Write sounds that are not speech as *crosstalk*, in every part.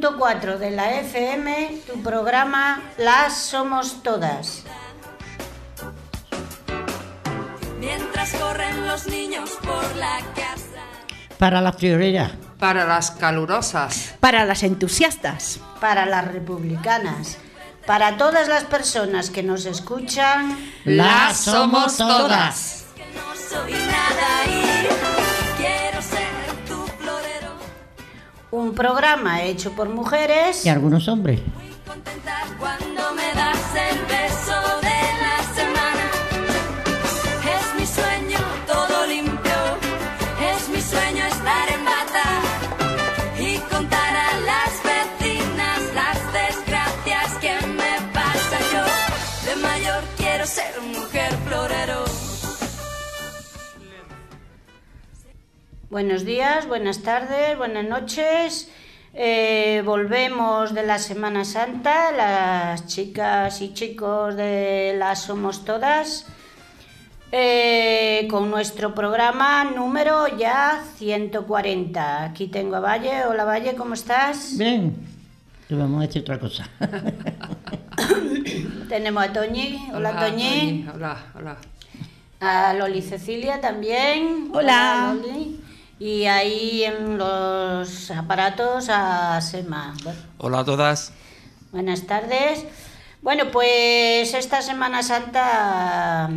93.4 de la FM, tu programa Las Somos Todas. Mientras corren los niños por la casa. Para la friolera. Para las calurosas. Para las entusiastas. Para las republicanas. Para todas las personas que nos escuchan. Las somos todas. Que no soy nada y Un programa hecho por mujeres. Y algunos hombres. Muy contenta cuando me das Buenos días, buenas tardes, buenas noches. Eh, volvemos de la Semana Santa, las chicas y chicos de las Somos Todas, eh, con nuestro programa número ya 140. Aquí tengo a Valle. Hola Valle, ¿cómo estás? Bien. Te vamos a decir otra cosa. *coughs* Tenemos a Toñi. Hola, Toñi. Hola, hola. A Loli Cecilia también. Hola. Loli. Y ahí en los aparatos a Sema. Bueno, Hola a todas. buenas tardes. Bueno, pues esta Semana Santa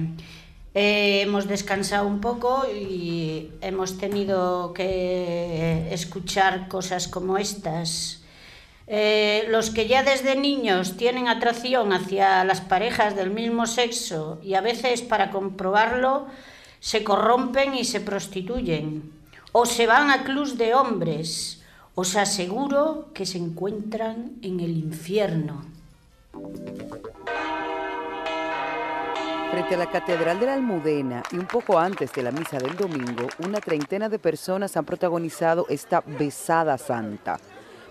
eh, hemos descansado un poco y hemos tenido que escuchar cosas como estas. Eh, los que ya desde niños tienen atracción hacia las parejas del mismo sexo y a veces para comprobarlo se corrompen y se prostituyen o se van a clubs de hombres. Os aseguro que se encuentran en el infierno. Frente a la Catedral de la Almudena y un poco antes de la misa del domingo, una treintena de personas han protagonizado esta besada santa.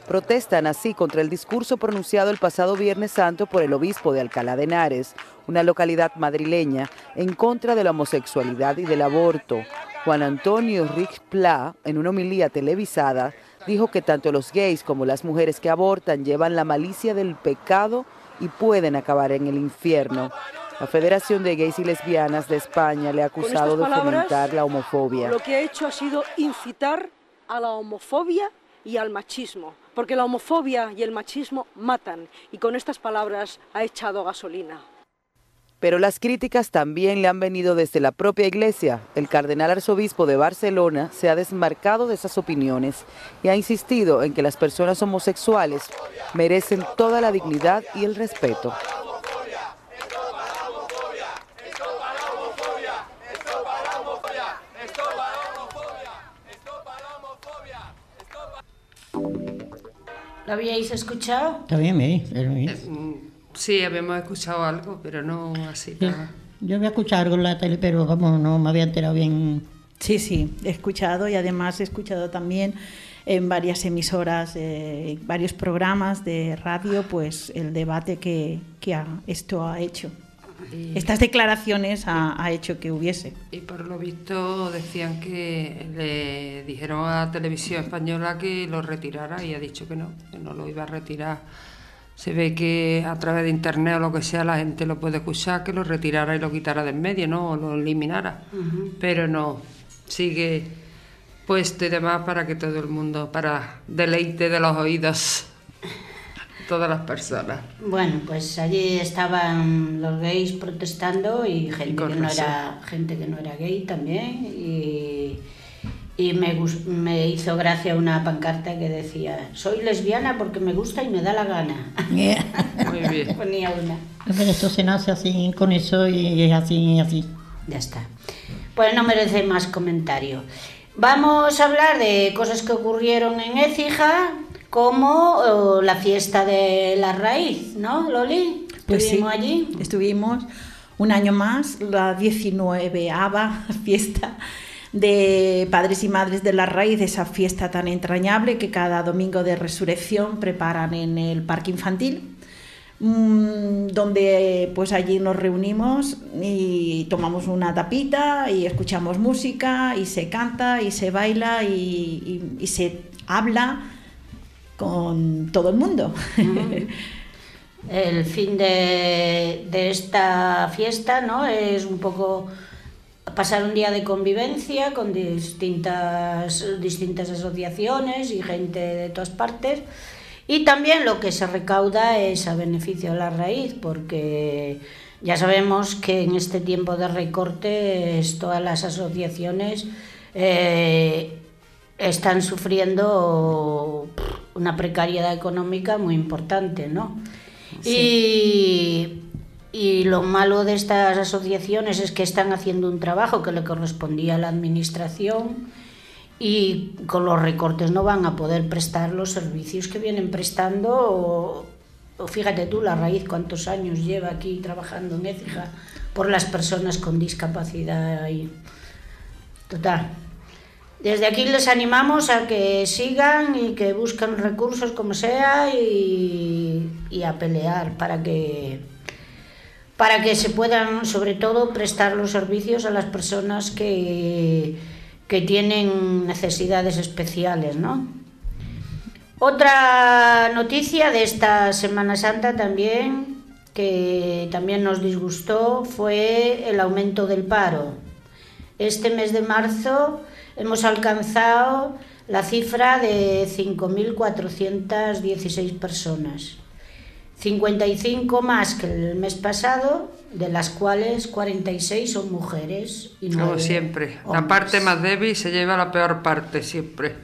Protestan así contra el discurso pronunciado el pasado Viernes Santo por el obispo de Alcalá de Henares, una localidad madrileña, en contra de la homosexualidad y del aborto. Juan Antonio Rich Pla, en una homilía televisada, dijo que tanto los gays como las mujeres que abortan llevan la malicia del pecado y pueden acabar en el infierno. La Federación de Gays y Lesbianas de España le ha acusado de fomentar la homofobia. Lo que ha hecho ha sido incitar a la homofobia y al machismo, porque la homofobia y el machismo matan, y con estas palabras ha echado gasolina. Pero las críticas también le han venido desde la propia iglesia. El cardenal arzobispo de Barcelona se ha desmarcado de esas opiniones y ha insistido en que las personas homosexuales merecen toda la dignidad y el respeto. ¿Lo habíais escuchado? Está bien, Sí, habíamos escuchado algo, pero no así. Sí. nada. Yo había escuchado algo en la tele, pero como no me había enterado bien. Sí, sí, he escuchado y además he escuchado también en varias emisoras, eh, varios programas de radio, pues el debate que, que ha- esto ha hecho. Y, Estas declaraciones ha, ha hecho que hubiese. y por lo visto decían que le dijeron a Televisión Española que lo retirara y ha dicho que no, que no lo iba a retirar. Se ve que a través de internet o lo que sea la gente lo puede escuchar, que lo retirara y lo quitara de en medio, ¿no? O lo eliminara. Pero no, sigue puesto y demás para que todo el mundo, para deleite de los oídos, *laughs* todas las personas. Bueno, pues allí estaban los gays protestando y gente que no razón. era gente que no era gay también y, y me, hizo gracia una pancarta que decía soy lesbiana porque me gusta y me da la gana. *laughs* Muy bien. *laughs* Ponía una. Pero esto se nace así con eso y es así y así. Ya está. Pues no merece más comentario. Vamos a hablar de cosas que ocurrieron en Écija, como la fiesta de la raíz, ¿no, Loli? Pues sí, Estuvimos allí. estuvimos un año más, la 19 fiesta de Padres y Madres de la Raíz, esa fiesta tan entrañable que cada domingo de resurrección preparan en el parque infantil mm, donde pues allí nos reunimos y tomamos una tapita y escuchamos música y se canta y se baila y se habla con todo el mundo. El fin de, de esta fiesta ¿no? es un poco pasar un día de convivencia con distintas, distintas asociaciones y gente de todas partes. Y también lo que se recauda es a beneficio de la raíz, porque ya sabemos que en este tiempo de recortes todas las asociaciones eh, están sufriendo una precariedad económica muy importante, ¿no? Y, y lo malo de estas asociaciones es que están haciendo un trabajo que le correspondía a la administración y con los recortes no van a poder prestar los servicios que vienen prestando. O, fíjate tú, la raíz cuántos años lleva aquí trabajando en Écija por las personas con discapacidad. Y, total. Desde aquí les animamos a que sigan y que busquen recursos como sea y a pelear para que para que se puedan sobre todo prestar los servicios a las personas que, que tienen necesidades especiales, ¿no? Otra noticia de esta Semana Santa también que también nos disgustó fue el aumento del paro. Este mes de marzo hemos alcanzado la cifra de 5.416 personas, 55 más que el mes pasado, de las cuales 46 son mujeres y Como siempre, la parte más débil se lleva la peor parte siempre.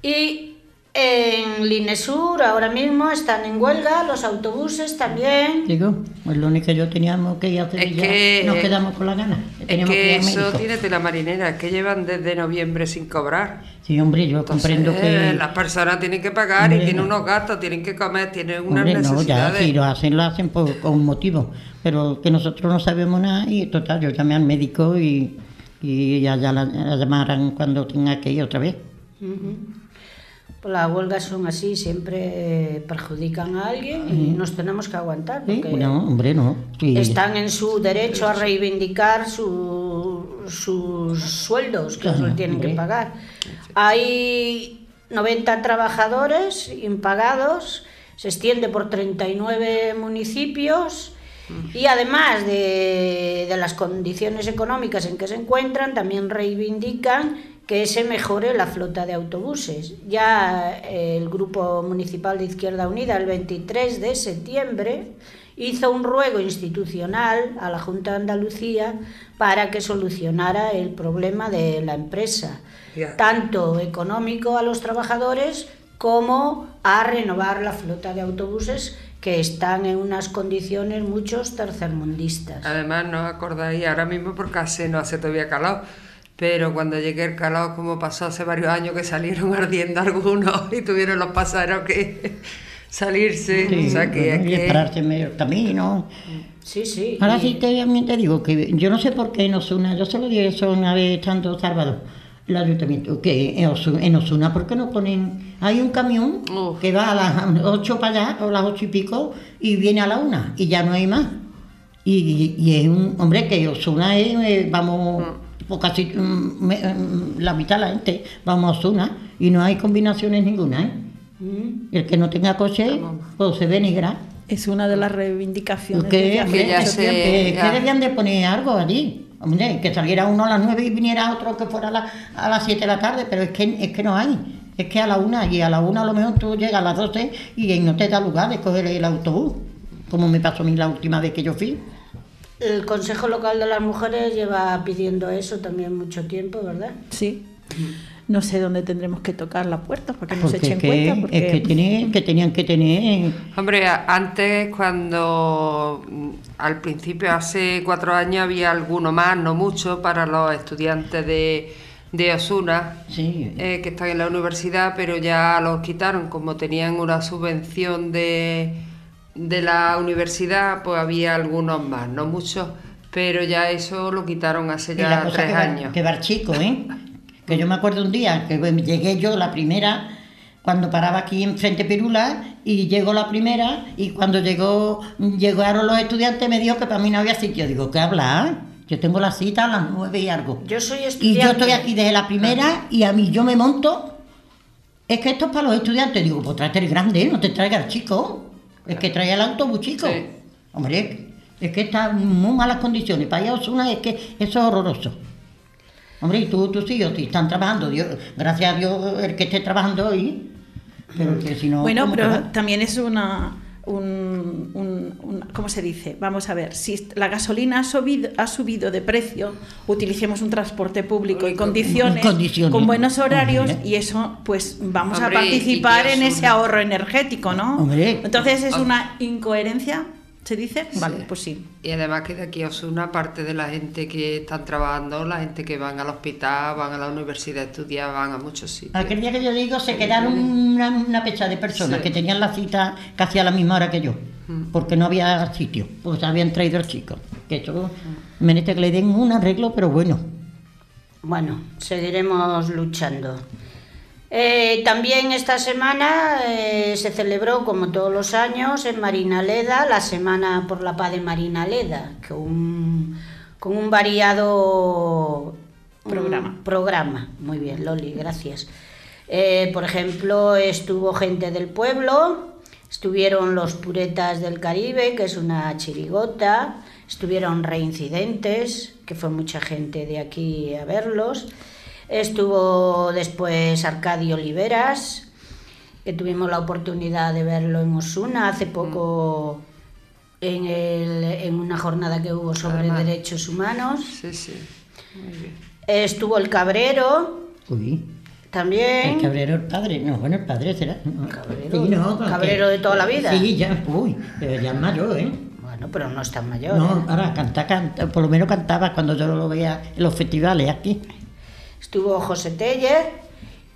Y en Linesur ahora mismo están en huelga los autobuses también. Digo, el lunes que yo teníamos que ir a Sevilla, que- nos quedamos con la gana. Es que eso tiene tela marinera, es que llevan desde noviembre sin cobrar. Sí, hombre, yo Entonces, comprendo que... las personas tienen que pagar y Hombre, tienen no. unos gastos, tienen que comer, tienen unas Hombre, no, ya, necesidades. si lo hacen, lo hacen por, con un motivo. Pero que nosotros no sabemos nada y total, yo llamé al médico y, y ya, ya la, la llamarán cuando tenga que ir otra vez. Pues las huelgas son así, siempre perjudican a alguien y nos tenemos que aguantar. Porque No, hombre, no. Sí. están en su derecho a reivindicar su- sus sueldos que Claro, los tienen que pagar. Hay 90 trabajadores impagados, se extiende por 39 municipios y además de, de las condiciones económicas en que se encuentran, también reivindican que se mejore la flota de autobuses. Ya eh, el Grupo Municipal de Izquierda Unida, el 23 de septiembre, hizo un ruego institucional a la Junta de Andalucía para que solucionara el problema de la empresa, tanto económico a los trabajadores como a renovar la flota de autobuses que están en unas condiciones muchos tercermundistas. Además, no acordáis ahora mismo porque hace, no hace todavía calor, pero cuando llegué el calor, como pasó hace varios años que salieron *laughs* ardiendo algunos y tuvieron los pasajeros que *laughs* salirse, Sí, o sea que, bueno, y esperarse en medio del camino. Sí, sí. Ahora y- sí te, también te digo que yo no sé por qué en Osuna, yo se lo dije eso una vez estando Salvador, el ayuntamiento, que en Osuna, en Osuna ¿por qué no ponen? Hay un camión Uf. que va a las 8 para allá, o las 8 y pico, y viene a la una, y ya no hay más. Y, y es un, hombre, que Osuna es, eh, vamos, pues casi mm, me- mm, la mitad de la gente, vamos a Osuna, y no hay combinaciones ninguna, ¿eh? Mm. El que no tenga coche, pues se denigra. Es una de las reivindicaciones ¿Qué, desde hace que ya se- que, ya. que debían de poner algo allí. Hombre, que saliera uno a las 9 y viniera otro que fuera a, la- a las 7 de la tarde, pero es que, es que no hay. Es que a la una, y a la una a lo mejor tú llegas a las 12 y no te da lugar de coger el autobús, como me pasó a mí la última vez que yo fui. El Consejo Local de las Mujeres lleva pidiendo eso también mucho tiempo, ¿verdad? Sí. No sé dónde tendremos que tocar la puerta para que nos Porque echen que, cuenta. Porque... es que, tiene- que tenían que tener... Hombre, antes cuando mm, al principio, hace cuatro años, había alguno más, no mucho, para los estudiantes de, de Osuna, Sí, eh, que están en la universidad, pero ya los quitaron, como tenían una subvención de, de la universidad, pues había algunos más, no muchos, pero ya eso lo quitaron hace Y la ya cosa tres que va, años. que va chico, ¿eh? Que yo me acuerdo un día que llegué yo la primera, cuando paraba aquí en Frente Pirula, y llegó la primera, y cuando llegó llegaron los estudiantes me dijo que para mí no había sitio. Digo, ¿qué hablas? Yo tengo la cita a las nueve y algo. Yo soy Y estudiante. yo estoy aquí desde la primera y a mí yo me monto. Es que esto es para los estudiantes. Digo, pues tráete el grande, no te traigas el chico. Es que trae el autobús chico. Sí. Hombre, es que está en muy malas condiciones. Para allá Osuna es que eso es horroroso. Hombre, y tú, tus hijos, si están trabajando, Dios, gracias a Dios el que esté trabajando hoy. Pero que si no. Bueno, ¿cómo te pero también es una, un, un- un- ¿cómo se dice? Vamos a ver, si la gasolina ha subido, ha subido de precio, utilicemos un transporte público en condiciones, con buenos horarios Hombre. y eso, pues vamos Hombre, a participar y en es ese ahorro energético, ¿no? Hombre. Entonces es Ah. una incoherencia, ¿se dice? Sí. Vale, pues sí. Y además que de aquí a Osuna, parte de la gente que están trabajando, la gente que van al hospital, van a la universidad a estudiar, van a muchos sitios. Aquel día que yo digo, se quedaron una, una pecha de personas Sí. que tenían la cita casi a la misma hora que yo, porque no había sitio, pues habían traído el chico. Que eso, merece que le den un arreglo, pero bueno. Bueno, seguiremos luchando. Eh, también esta semana eh, se celebró, como todos los años, en Marinaleda, la Semana por la Paz de Marinaleda, un- con un variado un Programa. programa. Muy bien, Loli, gracias. Eh, por ejemplo, estuvo gente del pueblo, estuvieron los Puretas del Caribe, que es una chirigota, estuvieron Reincidentes, que fue mucha gente de aquí a verlos, estuvo después Arcadio Oliveras, que tuvimos la oportunidad de verlo en Osuna hace poco en, el- en una jornada que hubo sobre Además. derechos humanos. Sí, sí. Muy bien. Estuvo el Cabrero Uy, también. el cabrero el padre, no, bueno, el padre será. ¿no? Cabrero, Sí, no, porque- cabrero de toda la vida. Sí, ya, uy, pero ya es mayor, ¿eh? Bueno, pero no es tan mayor. No, ¿eh? ahora canta, canta, por lo menos cantaba cuando yo lo veía en los festivales aquí. Estuvo José Teller.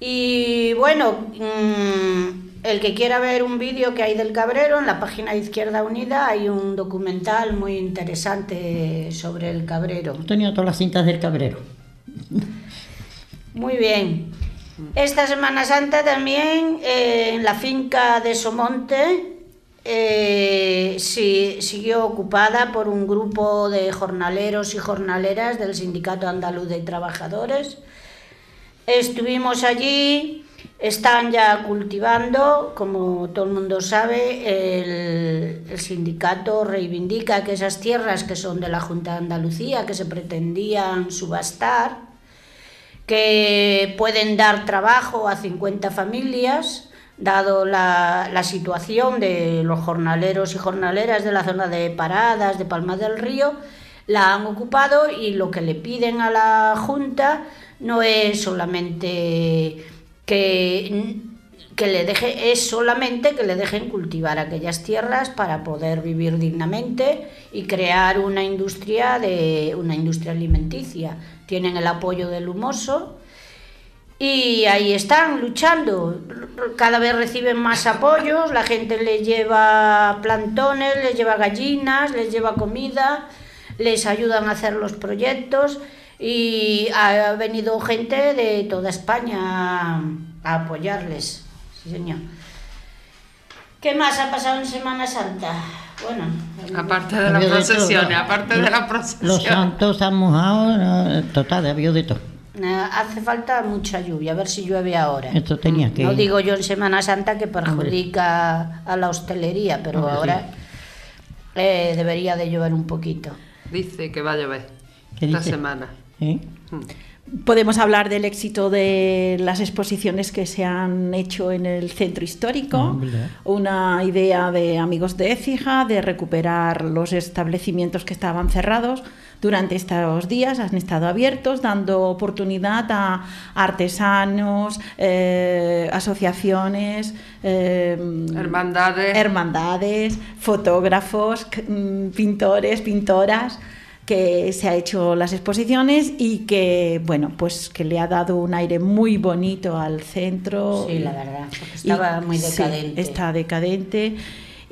Y bueno, mm, el que quiera ver un vídeo que hay del Cabrero, en la página de Izquierda Unida hay un documental muy interesante sobre el Cabrero. Tenía todas las cintas del cabrero. Muy bien. Esta Semana Santa también eh, en la finca de Somonte eh, sí- siguió ocupada por un grupo de jornaleros y jornaleras del Sindicato Andaluz de Trabajadores. Estuvimos allí, están ya cultivando, como todo el mundo sabe, el, el sindicato reivindica que esas tierras que son de la Junta de Andalucía, que se pretendían subastar, que pueden dar trabajo a 50 familias, dado la, situación de los jornaleros y jornaleras de la zona de Paradas, de Palma del Río, la han ocupado y lo que le piden a la Junta no es solamente que, que le deje, es solamente que le dejen cultivar aquellas tierras para poder vivir dignamente y crear una industria de una industria alimenticia. Tienen el apoyo del humoso y ahí están luchando. Cada vez reciben más apoyos, la gente les lleva plantones, les lleva gallinas, les lleva comida, les ayudan a hacer los proyectos y ha venido gente de toda España a, apoyarles. Sí, señor. ¿Qué más ha pasado en Semana Santa? Bueno, Aparte de todo. procesiones, aparte de las Los procesiones. santos han mojado, total, había de todo. Eh, hace falta mucha lluvia, a ver si llueve ahora. Esto tenía que... No digo yo en Semana Santa que perjudica a la hostelería, pero Hombre, sí. ahora eh, debería de llover un poquito. Dice que va a llover ¿Qué esta dice? semana. ¿Eh? Podemos hablar del éxito de las exposiciones que se han hecho en el centro histórico, una idea de amigos de Écija de recuperar los establecimientos que estaban cerrados. Durante estos días han estado abiertos, dando oportunidad a artesanos, eh, asociaciones, eh, Hermandades. hermandades, fotógrafos, mm, pintores, pintoras que se ha hecho las exposiciones y que bueno pues que le ha dado un aire muy bonito al centro Sí, la verdad, porque estaba muy sí, decadente. está decadente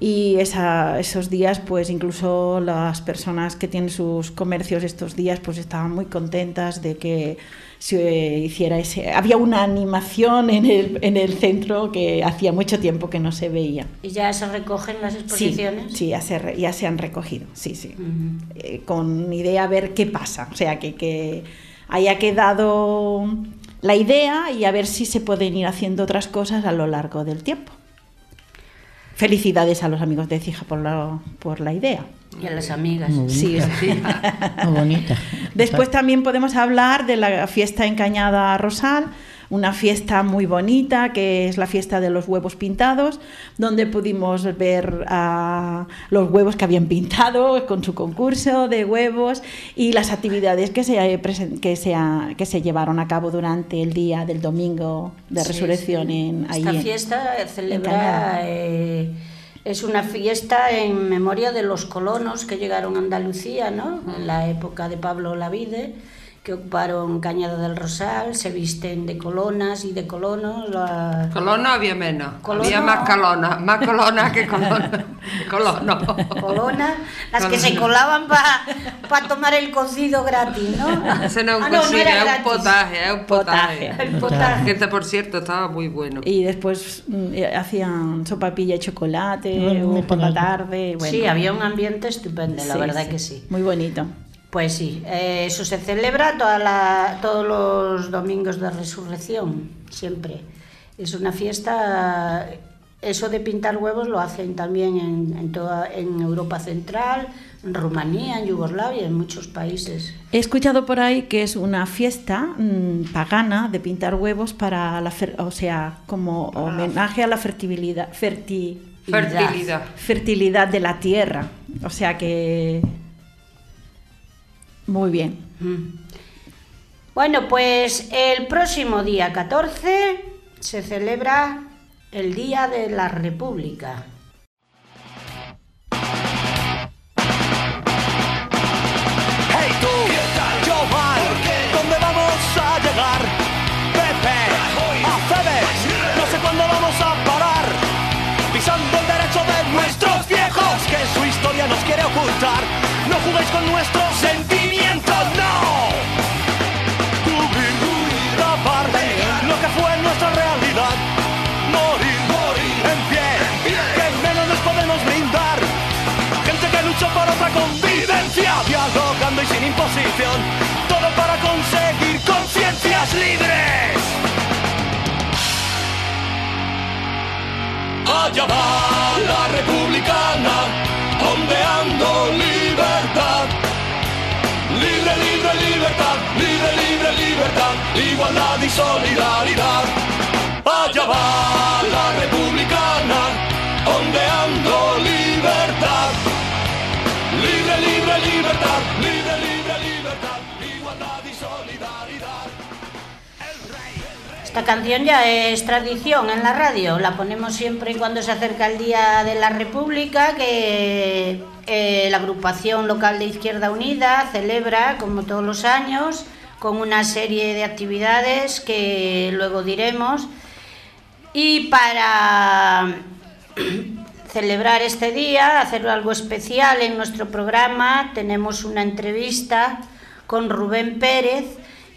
y esa- esos días pues incluso las personas que tienen sus comercios estos días pues estaban muy contentas de que se hiciera ese había una animación en el, en el centro que hacía mucho tiempo que no se veía ¿Y ya se recogen las sí, exposiciones? sí ya se, re- ya se han recogido sí sí. Eh, con idea a ver qué pasa o sea que, que haya quedado la idea y a ver si se pueden ir haciendo otras cosas a lo largo del tiempo Felicidades a los amigos de Cija por la, por la idea. Y a las amigas. Muy Sí, bonita. sí. Muy bonita. Después también podemos hablar de la fiesta en Cañada Rosal, una fiesta muy bonita que es la fiesta de los huevos pintados, donde pudimos ver a los huevos que habían pintado con su concurso de huevos y las actividades que se, presen- que se, que se llevaron a cabo durante el día del domingo de Sí, resurrección sí. en ahí Esta en- fiesta celebra, eh, es una fiesta en memoria de los colonos que llegaron a Andalucía, ¿no? En la época de Pablo Lavide, que ocuparon Cañada del Rosal, se visten de colonas y de colonos. la- Colono había menos. Colono. Había más colona. Más colona que colono. Colono. Colonas, las que se colaban para tomar el cocido gratis, ¿no? Ese no es un Ah, no, no cocido, era es un gratis. potaje, es un potaje. Potaje. El potaje. Que este, por cierto, estaba muy bueno. y después mm, eh, hacían sopapilla de chocolate Bueno, o muy por la tarde. bueno. Sí, había un ambiente estupendo, la Sí, verdad sí. que sí. Muy bonito. Pues sí, eh, eso se celebra toda la- todos los domingos de resurrección, siempre. Es una fiesta, eso de pintar huevos lo hacen también en, en toda, en Europa Central, en Rumanía, en Yugoslavia, en muchos países. He escuchado por ahí que es una fiesta mm, pagana de pintar huevos para la, fer- o sea, como homenaje a la fertilidad, ferti- Fertilidad. fertilidad de la tierra. O sea que muy bien. Mm. Bueno, pues el próximo día 14 se celebra el Día de la República. Hey tú, yo mal, ¿dónde vamos a llegar? Pepe, a Febes, no sé cuándo vamos a parar. Pisando el derecho de nuestros viejos, que su historia nos quiere ocultar. No juguéis con nuestros sentimientos, convivencia, dialogando y sin imposición. Todo para conseguir conciencias libres. Allá va la republicana, ondeando libertad. Libre, libre, libertad, libre, libre, libertad, igualdad y solidaridad. Allá va Esta canción ya es tradición en la radio, la ponemos siempre cuando se acerca el Día de la República, que eh, la agrupación local de Izquierda Unida celebra, como todos los años, con una serie de actividades que luego diremos. Y para *clears throat* celebrar este día, hacer algo especial en nuestro programa, tenemos una entrevista con Rubén Pérez,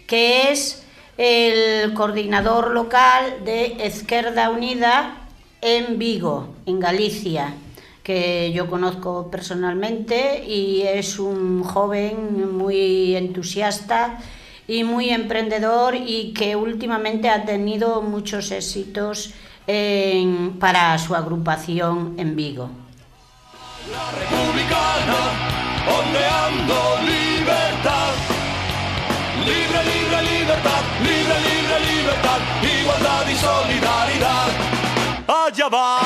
que es el coordinador local de Izquierda Unida en Vigo, en Galicia, que yo conozco personalmente y es un joven muy entusiasta y muy emprendedor y que últimamente ha tenido muchos éxitos para su agrupación en Vigo. La republicana, ondeando libertad. Libre, libre, libertad, libre, libre, libertad, igualdad y solidaridad. Allá va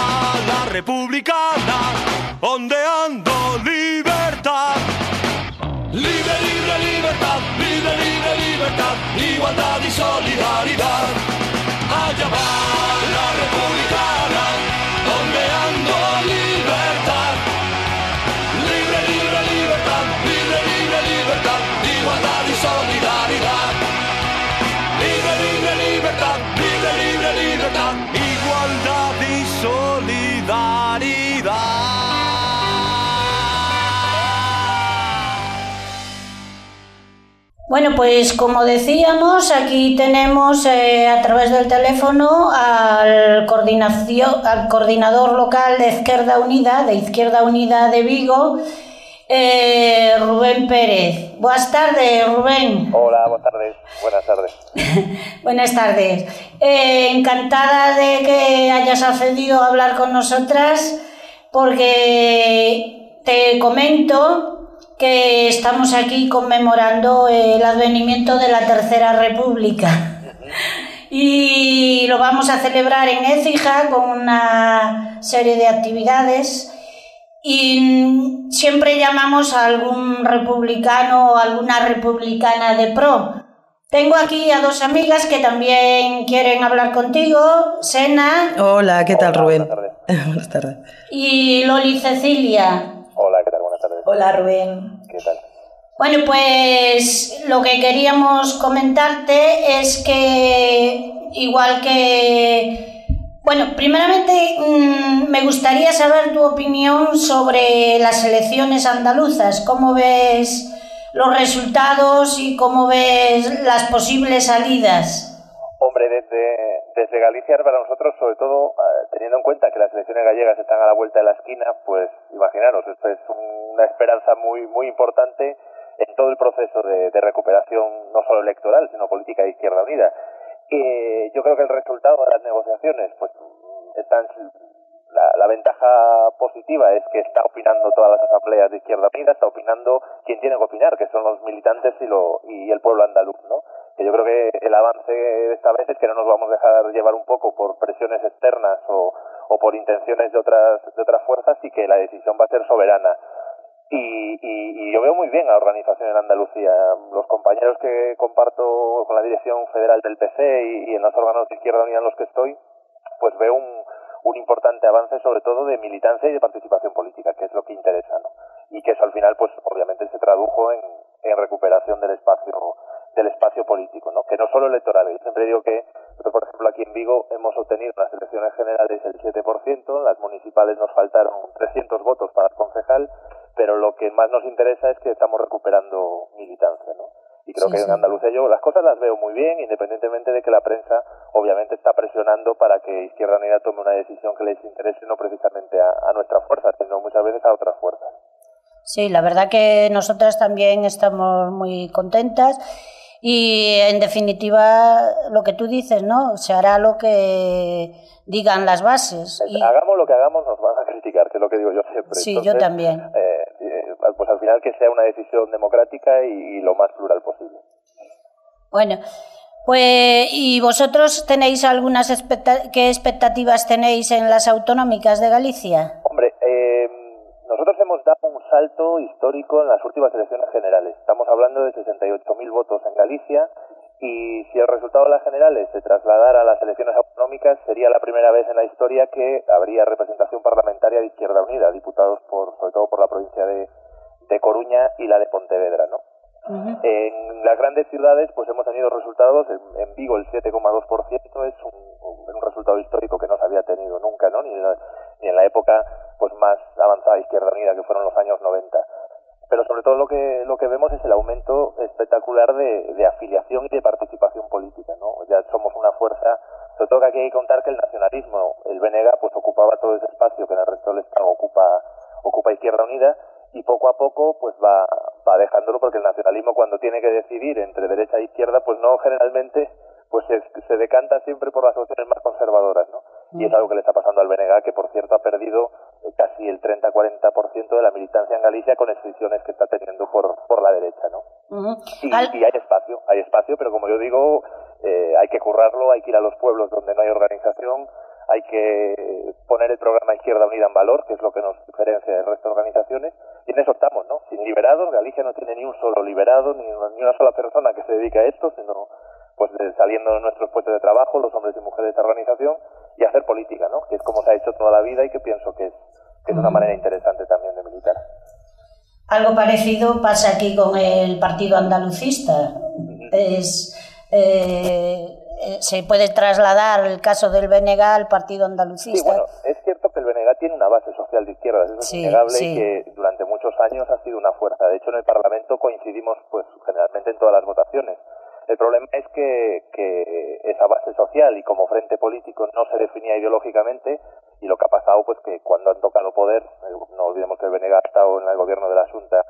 la republicana, ondeando libertad. Libre, libre, libertad, libre, libre, libertad, igualdad y solidaridad. Allá va la Bueno, pues como decíamos, aquí tenemos eh, a través del teléfono al, coordinación, al coordinador local de Izquierda Unida, de Izquierda Unida de Vigo, eh, Rubén Pérez. Buenas tardes, Rubén. Hola, buenas tardes. Buenas tardes. *laughs* Buenas tardes. Eh, encantada de que hayas accedido a hablar con nosotras porque te comento que estamos aquí conmemorando el advenimiento de la Tercera República. *laughs* Y lo vamos a celebrar en Écija con una serie de actividades y siempre llamamos a algún republicano o alguna republicana de pro. Tengo aquí a dos amigas que también quieren hablar contigo, Sena. Hola, ¿qué tal, Hola, Rubén? buenas tardes. *laughs* Buenas tardes. Y Loli Cecilia. Hola, ¿qué tal? Hola Rubén. ¿Qué tal? Bueno, pues lo que queríamos comentarte es que igual que... Bueno, primeramente mm, me gustaría saber tu opinión sobre las elecciones andaluzas. ¿Cómo ves los resultados y cómo ves las posibles salidas? Hombre, desde, desde Galicia para nosotros, sobre todo eh, teniendo en cuenta que las elecciones gallegas están a la vuelta de la esquina, pues imaginaros, esto es una esperanza muy muy importante en todo el proceso de, recuperación, no solo electoral, sino política de Izquierda Unida. Eh, yo creo que el resultado de las negociaciones, pues están la, la ventaja positiva es que está opinando todas las asambleas de Izquierda Unida, está opinando quien tiene que opinar, que son los militantes y, lo, y el pueblo andaluz, ¿no? Que yo creo que el avance de esta vez es que no nos vamos a dejar llevar un poco por presiones externas o, o por intenciones de otras, de otras fuerzas y que la decisión va a ser soberana. Y, y, y yo veo muy bien a la organización en Andalucía. Los compañeros que comparto con la dirección federal del PC y, y en los órganos de Izquierda Unida en los que estoy, pues veo un, un importante avance sobre todo de militancia y de participación política, que es lo que interesa, ¿no? Y que eso al final, pues obviamente se tradujo en, recuperación del espacio del espacio político, ¿no? Que no solo electoral. Yo siempre digo que, por ejemplo, aquí en Vigo hemos obtenido en las elecciones generales el 7%, en las municipales nos faltaron 300 votos para el concejal, pero lo que más nos interesa es que estamos recuperando militancia, ¿no? Y creo Sí, que en Andalucía yo las cosas las veo muy bien, independientemente de que la prensa obviamente está presionando para que Izquierda Unida tome una decisión que les interese no precisamente a, a nuestras fuerzas, sino muchas veces a otras fuerzas. Sí, la verdad que nosotras también estamos muy contentas y en definitiva lo que tú dices, ¿no? Se hará lo que digan las bases. Y, Hagamos lo que hagamos, nos van a *laughs* criticar, que es lo que digo yo siempre. sí, yo también. eh, pues al final que sea una decisión democrática y, y lo más plural posible. Bueno, pues ¿y vosotros tenéis algunas expecta- qué expectativas tenéis en las autonómicas de Galicia? Hombre, eh, nosotros hemos dado un salto histórico en las últimas elecciones generales. Estamos hablando de 68.000 votos en Galicia y si el resultado de las generales se trasladara a las elecciones autonómicas sería la primera vez en la historia que habría representación parlamentaria de Izquierda Unida, diputados por sobre todo por la provincia de, de Coruña y la de Pontevedra, ¿no? En las grandes ciudades, pues hemos tenido resultados. En, en Vigo, el 7,2% es un, resultado histórico que no se había tenido nunca, ¿no? Ni en la, ni en la época pues más avanzada Izquierda Unida, que fueron los años 90. Pero sobre todo lo que lo que vemos es el aumento espectacular de, de afiliación y de participación política, ¿no? Ya somos una fuerza, sobre todo que aquí hay que contar que el nacionalismo, el BNG, pues ocupaba todo ese espacio que en el resto del Estado ocupa ocupa Izquierda Unida y poco a poco pues va, va dejándolo porque el nacionalismo cuando tiene que decidir entre derecha e izquierda pues no generalmente pues se, se decanta siempre por las opciones más conservadoras ¿no? y es algo que le está pasando al BNG que por cierto ha perdido eh, casi el 30-40% de la militancia en Galicia con excepciones que está teniendo por, por la derecha ¿no? Ujú. y, Al- y hay espacio, hay espacio, pero como yo digo, eh, hay que currarlo, hay que ir a los pueblos donde no hay organización, hay que poner el programa Izquierda Unida en valor, que es lo que nos diferencia del resto de organizaciones, y en eso estamos, ¿no? Sin liberados, Galicia no tiene ni un solo liberado, ni una, ni una sola persona que se dedique a esto, sino pues de- saliendo de nuestros puestos de trabajo, los hombres y mujeres de esta organización, y hacer política, ¿no? Que es como se ha hecho toda la vida y que pienso que es, que es una manera interesante también de militar. Algo parecido pasa aquí con el Partido Andalucista. Es, eh, eh, se puede trasladar el caso del BNG al Partido Sí, Andalucista. bueno, es cierto que el BNG tiene una base social de izquierdas, eso Sí, es innegable sí. y que durante muchos años ha sido una fuerza. De hecho, en el Parlamento coincidimos pues generalmente en todas las votaciones. El problema es que, que esa base social y como frente político no se definía ideológicamente y lo que ha pasado pues que cuando han tocado poder, no olvidemos que el BNG ha estado en el gobierno de la Junta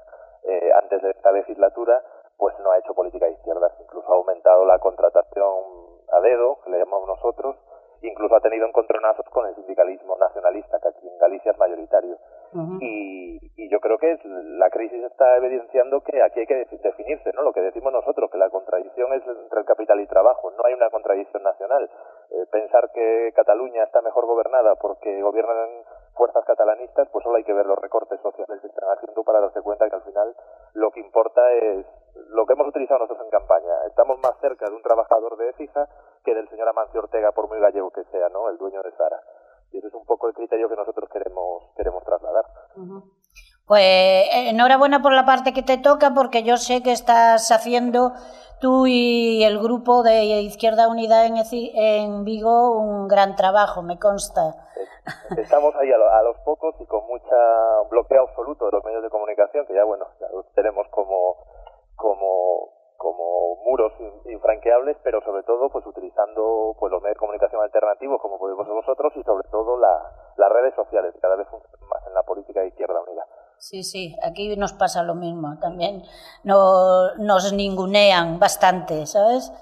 eh, antes de esta legislatura, pues no ha hecho política de izquierdas, incluso ha aumentado la contratación a dedo, que le llamamos nosotros, incluso ha tenido encontronazos con el sindicalismo nacionalista, que aquí en Galicia es mayoritario. y, y yo creo que la crisis está evidenciando que aquí hay que defi- definirse, ¿no? Lo que decimos nosotros, que la contradicción es entre el capital y trabajo, no hay una contradicción nacional. Eh, pensar que Cataluña está mejor gobernada porque gobiernan fuerzas catalanistas, pues solo hay que ver los recortes sociales que están haciendo para darse cuenta que al final lo que importa es lo que hemos utilizado nosotros en campaña. Estamos más cerca de un trabajador de Écija que del señor Amancio Ortega, por muy gallego que sea, ¿no? El dueño de Sara. Y ese es un poco el criterio que nosotros queremos queremos trasladar. Pues eh, enhorabuena por la parte que te toca, porque yo sé que estás haciendo tú y el grupo de Izquierda Unida en, en Vigo un gran trabajo, me consta. Estamos ahí a, lo- a los pocos y con mucha bloqueo absoluto de los medios de comunicación, que ya bueno, ya los tenemos como como como muros in- infranqueables, pero sobre todo pues utilizando pues los medios de comunicación alternativos como podemos vosotros y sobre todo la, las redes sociales, que cada vez funcionan más en la política de Izquierda Unida. Sí, sí, aquí nos pasa lo mismo. También no, nos ningunean bastante, ¿sabes?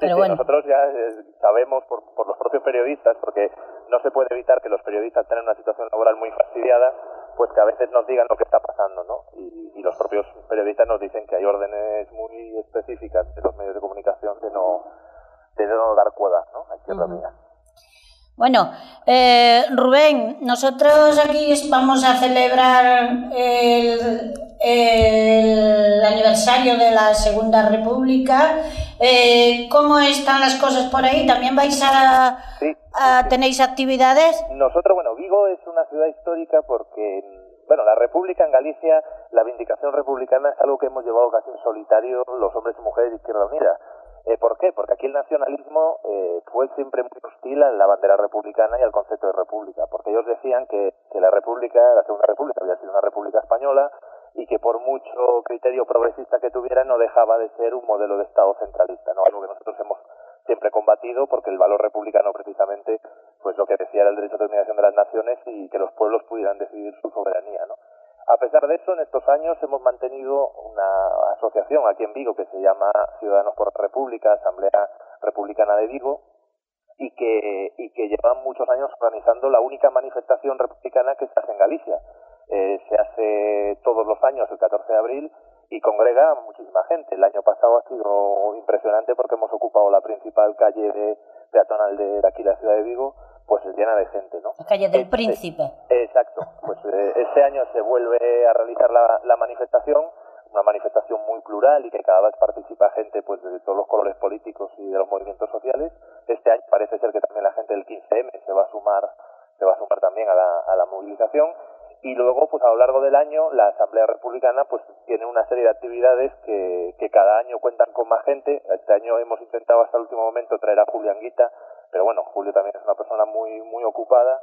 Pero sí, bueno, nosotros ya eh, sabemos por, por los propios periodistas, porque no se puede evitar que los periodistas tengan una situación laboral muy fastidiada, pues que a veces nos digan lo que está pasando, ¿no? Y, y los propios periodistas nos dicen que hay órdenes muy específicas de los medios de comunicación de no, de no dar cuerda, ¿no? A Izquierda. Unida. Bueno, eh, Rubén, nosotros aquí vamos a celebrar el, el aniversario de la Segunda República. Eh, ¿Cómo están las cosas por ahí? ¿También vais a, Sí, a tenéis actividades? Nosotros, bueno, Vigo es una ciudad histórica porque, bueno, la República en Galicia, la vindicación republicana es algo que hemos llevado casi en solitario los hombres y mujeres de Izquierda Unida. Eh, ¿Por qué? Porque aquí el nacionalismo eh, fue siempre muy hostil a la bandera republicana y al concepto de república, porque ellos decían que, que la república, la segunda república, había sido una república española y que por mucho criterio progresista que tuviera no dejaba de ser un modelo de Estado centralista, ¿no? Algo que nosotros hemos siempre combatido porque el valor republicano precisamente pues lo que decía era el derecho de determinación de las naciones y que los pueblos pudieran decidir su soberanía, ¿no? A pesar de eso, en estos años hemos mantenido una asociación aquí en Vigo que se llama Ciudadanos por República, Asamblea Republicana de Vigo, y que, y que llevan muchos años organizando la única manifestación republicana que se hace en Galicia. Eh, se hace todos los años, el 14 de abril, y congrega a muchísima gente. El año pasado ha sido impresionante porque hemos ocupado la principal calle de, peatonal de aquí, la ciudad de Vigo, pues llena de gente, ¿no? La calle del Príncipe. Exacto. Pues eh, este año se vuelve a realizar la, la manifestación, una manifestación muy plural y que cada vez participa gente pues de todos los colores políticos y de los movimientos sociales. Este año parece ser que también la gente del 15M se va a sumar, se va a sumar también a la, a la movilización. Y luego, pues a lo largo del año, la Asamblea Republicana pues tiene una serie de actividades que, que cada año cuentan con más gente. Este año hemos intentado hasta el último momento traer a Julián Guita, pero bueno, Julio también es una persona muy, muy ocupada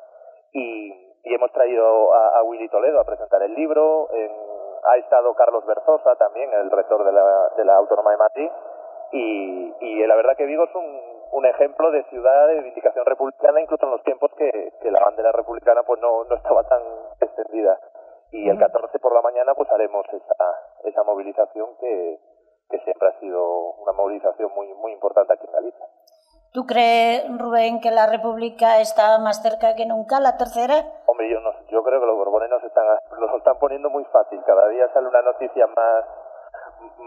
y, y hemos traído a, a Willy Toledo a presentar el libro. en- ha estado Carlos Berzosa también, el rector de la, de la Autónoma de Madrid. Y, y la verdad que Vigo es un, un ejemplo de ciudad de vindicación republicana, incluso en los tiempos que, que la bandera republicana pues no, no estaba tan extendida. Y el 14 por la mañana pues haremos esa, esa movilización que, que siempre ha sido una movilización muy, muy importante aquí en Galicia. ¿Tú crees, Rubén, que la República está más cerca que nunca, la tercera? Hombre, yo, no, yo creo que los borbones nos están, *laughs* nos están poniendo muy fácil. Cada día sale una noticia más,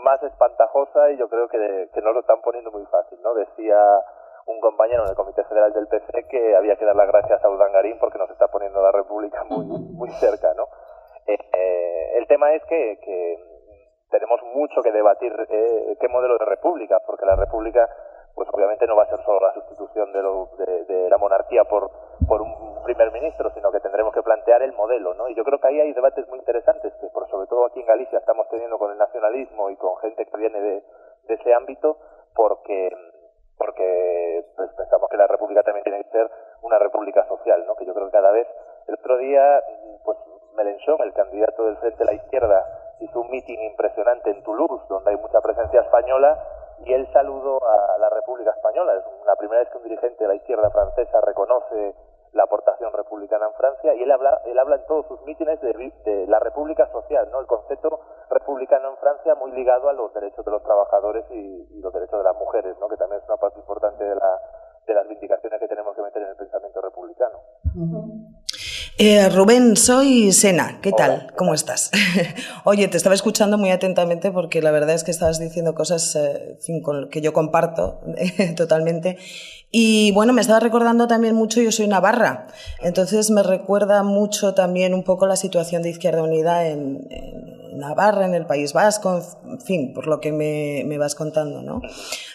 más espantajosa y yo creo que, que nos lo están poniendo muy fácil, ¿no? Decía un compañero en el Comité Federal del PC que había que dar las gracias a Urdangarín porque nos está poniendo la República muy, muy cerca, ¿no? Eh, eh, el tema es que, que tenemos mucho que debatir eh, qué modelo de república, porque la república, pues obviamente no va a ser solo la sustitución de, lo- de- la monarquía por, por un primer ministro, sino que tendremos que plantear el modelo, ¿no? Y yo creo que ahí hay debates muy interesantes que, por sobre todo aquí en Galicia, estamos teniendo con el nacionalismo y con gente que viene de, ese ámbito, porque porque pues, pensamos que la república también tiene que ser una república social, ¿no? Que yo creo que cada vez el otro día, pues el candidato candidato del Frente de la Izquierda hizo un mitin impresionante en Toulouse, donde hay mucha presencia española, y él saludó a la República Española. Es la primera vez que un dirigente de la izquierda francesa reconoce la aportación republicana en Francia y él habla, él habla en todos sus mítines de, de la República Social, ¿no? El concepto republicano en Francia muy ligado a los derechos de los trabajadores y, y los derechos de las mujeres, ¿no? Que también es una parte importante de, la, de las vindicaciones que tenemos que meter en el pensamiento republicano. Eh, Rubén, soy Sena. ¿Qué tal? ¿Cómo estás? *laughs* Oye, te estaba escuchando muy atentamente porque la verdad es que estabas diciendo cosas eh, que yo comparto *laughs* totalmente. Y bueno, me estaba recordando también mucho, yo soy navarra, entonces me recuerda mucho también un poco la situación de Izquierda Unida en, en Navarra, en el País Vasco, en fin, por lo que me, me vas contando, ¿no?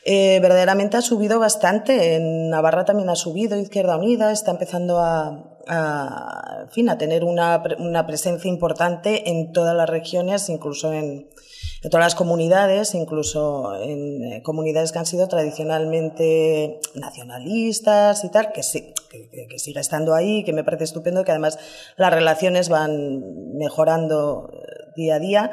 Eh, verdaderamente ha subido bastante, en Navarra también ha subido Izquierda Unida, está empezando a, a, fin, a tener una, una presencia importante en todas las regiones, incluso en, todas las comunidades, incluso en eh, comunidades que han sido tradicionalmente nacionalistas y tal, que sí, que, sigue estando ahí, que me parece estupendo, que además las relaciones van mejorando eh, día a día.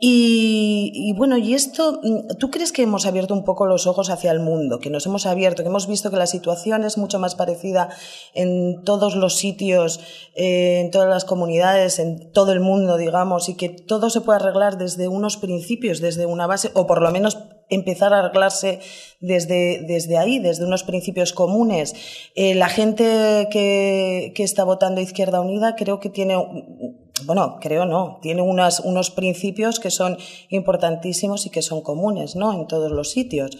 Y, y bueno, y esto, ¿tú crees que hemos abierto un poco los ojos hacia el mundo? Que nos hemos abierto, que hemos visto que la situación es mucho más parecida en todos los sitios, eh, en todas las comunidades, en todo el mundo, digamos, y que todo se puede arreglar desde unos principios, desde una base, o por lo menos empezar a arreglarse desde, desde ahí, desde unos principios comunes. Eh, la gente que, que está votando Izquierda Unida creo que tiene bueno, creo no, tiene unas, unos principios que son importantísimos y que son comunes, ¿no? En todos los sitios.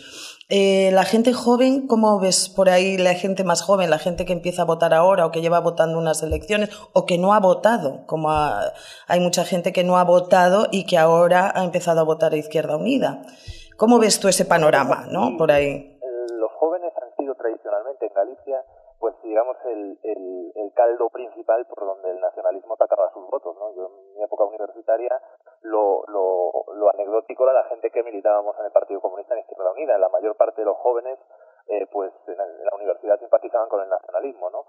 Eh, la gente joven, ¿cómo ves por ahí la gente más joven, la gente que empieza a votar ahora o que lleva votando unas elecciones o que no ha votado? Como ha- hay mucha gente que no ha votado y que ahora ha empezado a votar a Izquierda Unida. ¿Cómo ves tú ese panorama, no? Por ahí. jóvenes han sido tradicionalmente en Galicia, pues digamos, el, el, caldo principal por donde el nacionalismo atacaba sus votos. ¿no? Yo en mi época universitaria lo, lo, anecdótico era la gente que militábamos en el Partido Comunista en Izquierda Unida. La mayor parte de los jóvenes, eh, pues en la universidad simpatizaban con el nacionalismo. ¿no?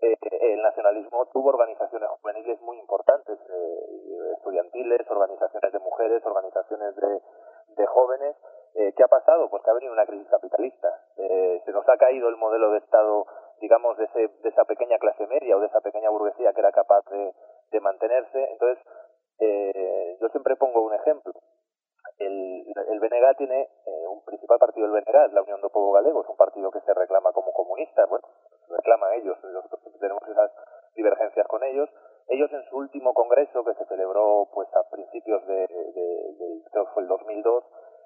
Eh, el nacionalismo tuvo organizaciones juveniles muy importantes, eh, estudiantiles, organizaciones de mujeres, organizaciones de, de jóvenes. Eh, ¿Qué ha pasado? Pues que ha venido una crisis capitalista. Eh, se nos ha caído el modelo de Estado, digamos, de, ese, de esa pequeña clase media o de esa pequeña burguesía que era capaz de, de mantenerse. Entonces, eh, yo siempre pongo un ejemplo. El, el tiene eh, un principal partido, el BNG, la Unión do Povo Galego, es un partido que se reclama como comunista, bueno, reclaman ellos, nosotros tenemos esas divergencias con ellos. Ellos en su último congreso, que se celebró pues a principios de, de- del, creo que fue el 2002,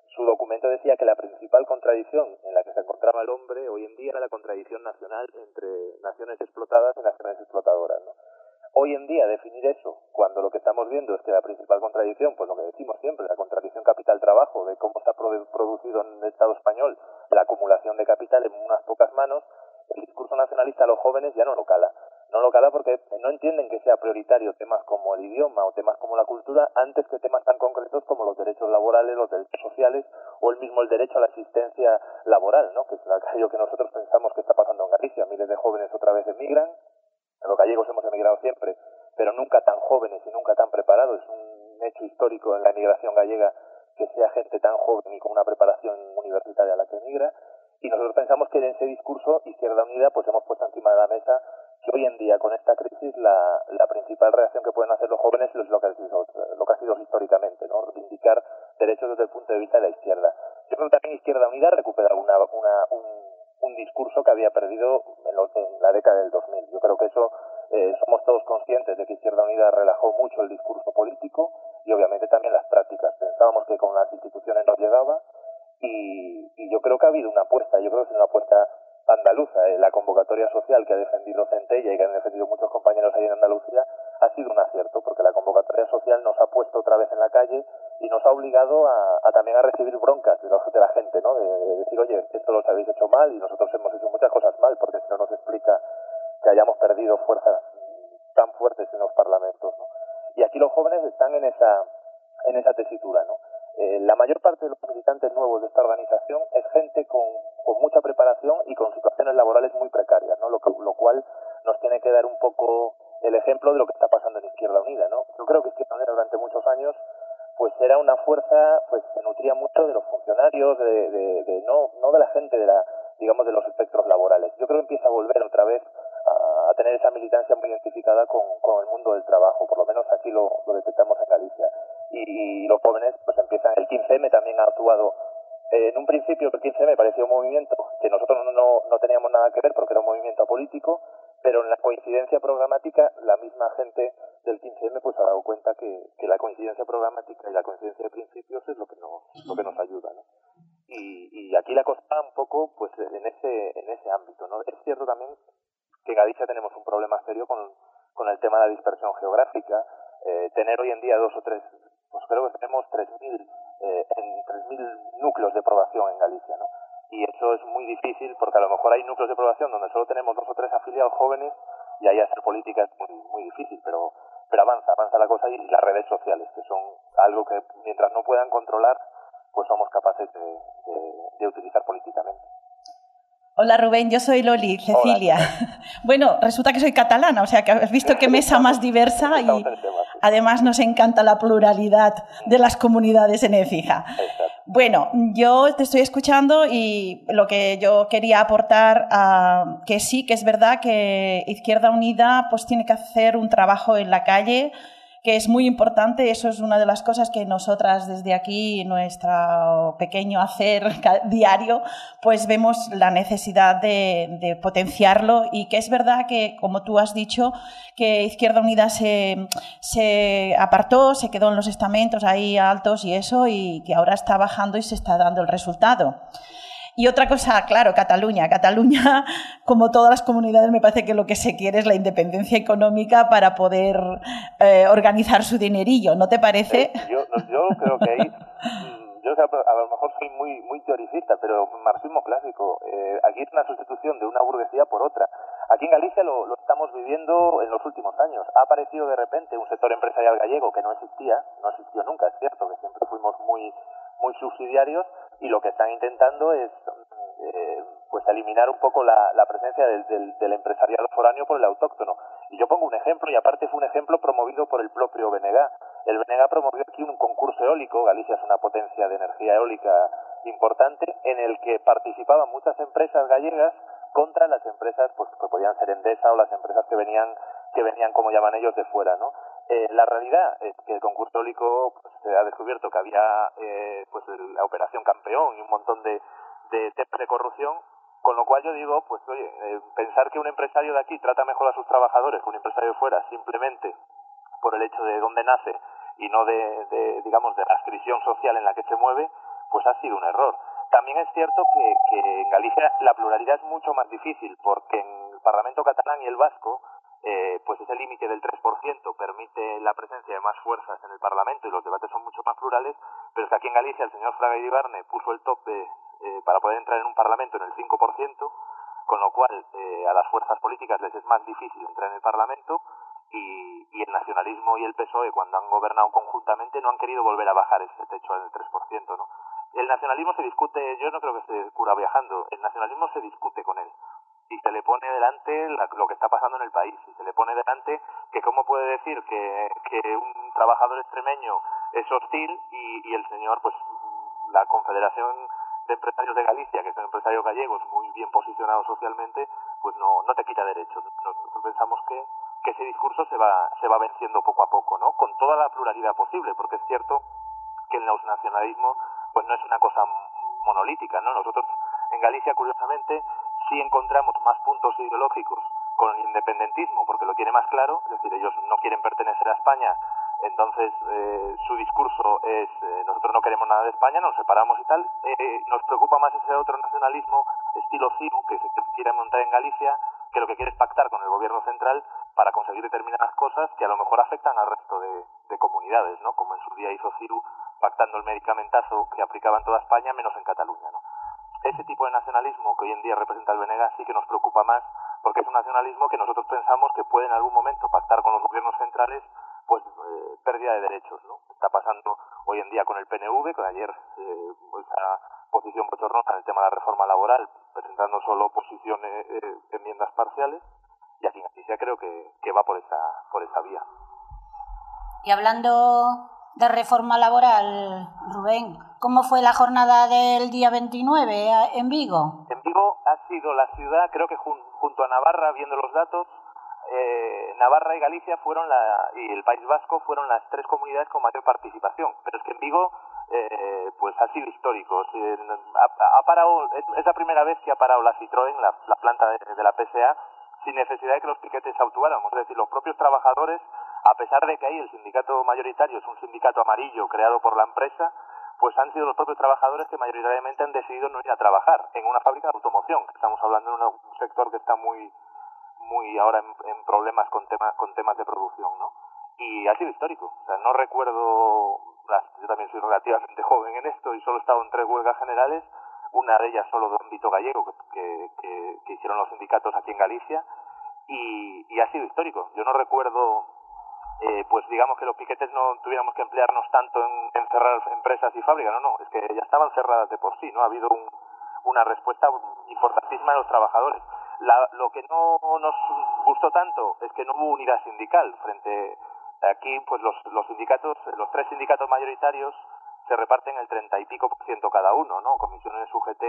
su documento decía que la principal contradicción en la que se encontraba el hombre hoy en día era la contradicción nacional entre naciones explotadas y naciones explotadoras. ¿no? Hoy en día definir eso, cuando lo que estamos viendo es que la principal contradicción, pues lo que decimos siempre, la contradicción capital-trabajo, de cómo se ha produ- producido en el Estado español la acumulación de capital en unas pocas manos, el discurso nacionalista a los jóvenes ya no lo cala. No lo cala porque no entienden que sea prioritario temas como el idioma o temas como la cultura antes que temas tan concretos como los derechos laborales, los derechos sociales o el mismo el derecho a la asistencia laboral, ¿no? que es aquello que nosotros pensamos que está pasando en Galicia. Miles de jóvenes otra vez emigran, los gallegos hemos emigrado siempre, pero nunca tan jóvenes y nunca tan preparados. Es un hecho histórico en la emigración gallega que sea gente tan joven y con una preparación universitaria a la que emigra. Y nosotros pensamos que en ese discurso Izquierda Unida pues hemos puesto encima de la mesa que hoy en día con esta crisis la, la principal reacción que pueden hacer los jóvenes es lo que ha sido, lo que ha sido históricamente, ¿no? reivindicar derechos desde el punto de vista de la izquierda. Yo creo que también Izquierda Unida ha recuperado una, una, un, discurso que había perdido en, los- en la década del 2000. Yo creo que eso eh, somos todos conscientes de que Izquierda Unida relajó mucho el discurso político y obviamente también las prácticas. Pensábamos que con las instituciones no llegaba y, y yo creo que ha habido una apuesta, yo creo que es una apuesta andaluza. eh, La convocatoria social que ha defendido Centella y que han defendido muchos compañeros ahí en Andalucía ha sido un acierto, porque la convocatoria social nos ha puesto otra vez en la calle y nos ha obligado a, a también a recibir broncas de, los- de la gente, ¿no? De, de decir, oye, esto lo habéis hecho mal y nosotros hemos hecho muchas cosas mal, porque si no nos explica que hayamos perdido fuerzas tan fuertes en los parlamentos, ¿no? Y aquí los jóvenes están en esa, en esa tesitura, ¿no? Eh, la mayor parte de los militantes nuevos de esta organización es gente con, con mucha preparación y con situaciones laborales muy precarias, ¿no? Lo, que, lo, cual nos tiene que dar un poco el ejemplo de lo que está pasando en Izquierda Unida. ¿no? Yo creo que Izquierda Unida durante muchos años pues era una fuerza pues se nutría mucho de los funcionarios de, de, de no no de la gente de la digamos de los espectros laborales yo creo que empieza a volver otra vez a, tener esa militancia muy identificada con, con el mundo del trabajo, por lo menos aquí lo, lo detectamos en Galicia. Y, y los jóvenes pues empiezan, el 15M también ha actuado eh, en un principio el 15 me pareció un movimiento que nosotros no, no, teníamos nada que ver porque era un movimiento político, pero en la coincidencia programática la misma gente del 15M pues ha dado cuenta que, que la coincidencia programática y la coincidencia de principios es lo que nos, lo que nos ayuda. ¿no? Y, y aquí la cosa un poco pues en ese, en ese ámbito. ¿no? Es cierto también que en Galicia tenemos un problema serio con, el tema de la dispersión geográfica. Eh, tener hoy en día dos o tres, pues creo que tenemos 3.000 eh, en 3.000 núcleos de población en Galicia, ¿no? Y eso es muy difícil porque a lo mejor hay núcleos de población donde solo tenemos dos o tres afiliados jóvenes y ahí hacer política es muy, muy difícil, pero, pero avanza, avanza la cosa y las redes sociales, que son algo que mientras no puedan controlar, pues somos capaces de utilizar políticamente. Hola Rubén, yo soy Loli, Cecilia. *laughs* Bueno, resulta que soy catalana, o sea que has visto qué mesa más diversa y además nos encanta la pluralidad de las comunidades en. Exacto. Bueno, yo te estoy escuchando y lo que yo quería aportar, ah, que sí, que es verdad que Izquierda Unida pues tiene que hacer un trabajo en la calle que es muy importante, eso es una de las cosas que nosotras desde aquí, nuestro pequeño hacer *laughs* diario, pues vemos la necesidad de, de potenciarlo y que es verdad que, como tú has dicho, que Izquierda Unida se, se apartó, se quedó en los estamentos ahí altos y eso, y que ahora está bajando y se está dando el resultado. Y otra cosa, claro, Cataluña. Cataluña, *laughs* como todas las comunidades, me parece que lo que se quiere es la independencia económica para poder eh, organizar su dinerillo, ¿no te parece? Yo, no, yo creo que ahí, mm, yo a lo mejor soy muy muy teoricista, pero marxismo clásico. Eh, aquí es una sustitución de una burguesía por otra. Aquí en Galicia lo, lo estamos viviendo en los últimos años. Ha aparecido de repente un sector empresarial gallego que no existía, no existió nunca, es cierto, que siempre fuimos muy muy subsidiarios y lo que están intentando es eh, pues eliminar un poco la, presencia del, del, del empresariado foráneo por el autóctono. Y yo pongo un ejemplo, y aparte fue un ejemplo promovido por el propio BNG. El BNG promovió aquí un concurso eólico, Galicia es una potencia de energía eólica importante, en el que participaban muchas empresas gallegas contra las empresas pues que podían ser Endesa o las empresas que venían que venían como llaman ellos de fuera no eh, la realidad es que el concurso eólico pues, se ha descubierto que había eh, pues la operación campeón y un montón de, de temas de corrupción con lo cual yo digo pues oye eh, pensar que un empresario de aquí trata mejor a sus trabajadores que un empresario de fuera simplemente por el hecho de dónde nace y no de, digamos de la ascripción social en la que se mueve pues ha sido un error. También es cierto que, que en Galicia la pluralidad es mucho más difícil porque en el Parlamento catalán y el vasco eh, pues ese límite del 3% permite la presencia de más fuerzas en el Parlamento y los debates son mucho más plurales, pero es que aquí en Galicia el señor Fraga Iribarne puso el tope eh, para poder entrar en un Parlamento en el 5%, con lo cual eh, a las fuerzas políticas les es más difícil entrar en el Parlamento y, el nacionalismo y el PSOE cuando han gobernado conjuntamente no han querido volver a bajar ese techo del 3%, ¿no? El nacionalismo se discute, yo no creo que se cura viajando, el nacionalismo se discute con él y se le pone delante la- lo que está pasando en el país y se le pone delante que cómo puede decir que, que un trabajador extremeño es hostil y, y el señor pues la Confederación de Empresarios de Galicia que son empresarios gallegos muy bien posicionados socialmente pues no, no te quita derechos nosotros pensamos que, que ese discurso se va se va venciendo poco a poco no con toda la pluralidad posible porque es cierto que el nacionalismo pues no es una cosa monolítica, ¿no? Nosotros en Galicia, curiosamente, sí encontramos más puntos ideológicos con el independentismo, porque lo tiene más claro, es decir, ellos no quieren pertenecer a España, entonces eh, su discurso es eh, nosotros no queremos nada de España, nos separamos y tal. Eh, nos preocupa más ese otro nacionalismo estilo CIU que se quiere montar en Galicia, que lo que quiere es pactar con el gobierno central para conseguir determinadas cosas que a lo mejor afectan al resto de, de comunidades, ¿no? Como en su día hizo CIU pactando el medicamentazo que aplicaba en toda España menos en Cataluña, ¿no? Ese tipo de nacionalismo que hoy en día representa el Venegas sí que nos preocupa más porque es un nacionalismo que nosotros pensamos que puede en algún momento pactar con los gobiernos centrales pues eh, pérdida de derechos, ¿no? Está pasando hoy en día con el PNV, que ayer eh, esa posición bochornosa en el tema de la reforma laboral, presentando solo posiciones, eh, enmiendas parciales, y aquí en Galicia creo que, que va por esa, por esa vía. Y hablando de reforma laboral, Rubén, cómo fue la jornada del día 29 a- en Vigo? En Vigo ha sido la ciudad, creo que jun- junto a Navarra, viendo los datos, eh, Navarra y Galicia fueron la, y el País Vasco fueron las tres comunidades con mayor participación. Pero es que en Vigo, eh, pues ha sido histórico. Ha, ha parado, es, es la primera vez que ha parado la Citroën, la, la planta de, de la PSA, sin necesidad de que los piquetes actuáramos. Es decir, los propios trabajadores, a pesar de que ahí el sindicato mayoritario es un sindicato amarillo creado por la empresa, pues han sido los propios trabajadores que mayoritariamente han decidido no ir a trabajar en una fábrica de automoción. Estamos hablando de un sector que está muy muy ahora en, problemas con temas con temas de producción, ¿no? Y ha sido histórico. O sea, no recuerdo, yo también soy relativamente *laughs* joven en esto y solo he estado en tres huelgas generales, una de ellas solo de ámbito gallego que, que- que hicieron los sindicatos aquí en Galicia y, y ha sido histórico. Yo no recuerdo eh, pues digamos que los piquetes no tuviéramos que emplearnos tanto en, en cerrar empresas y fábricas, no, no, es que ya estaban cerradas de por sí, ¿no? Ha habido un- una respuesta importantísima de los trabajadores. La- lo que no nos gustó tanto es que no hubo unidad sindical frente aquí, pues los, los sindicatos, los tres sindicatos mayoritarios se reparten el treinta y pico por ciento cada uno, ¿no? Comisiones UGT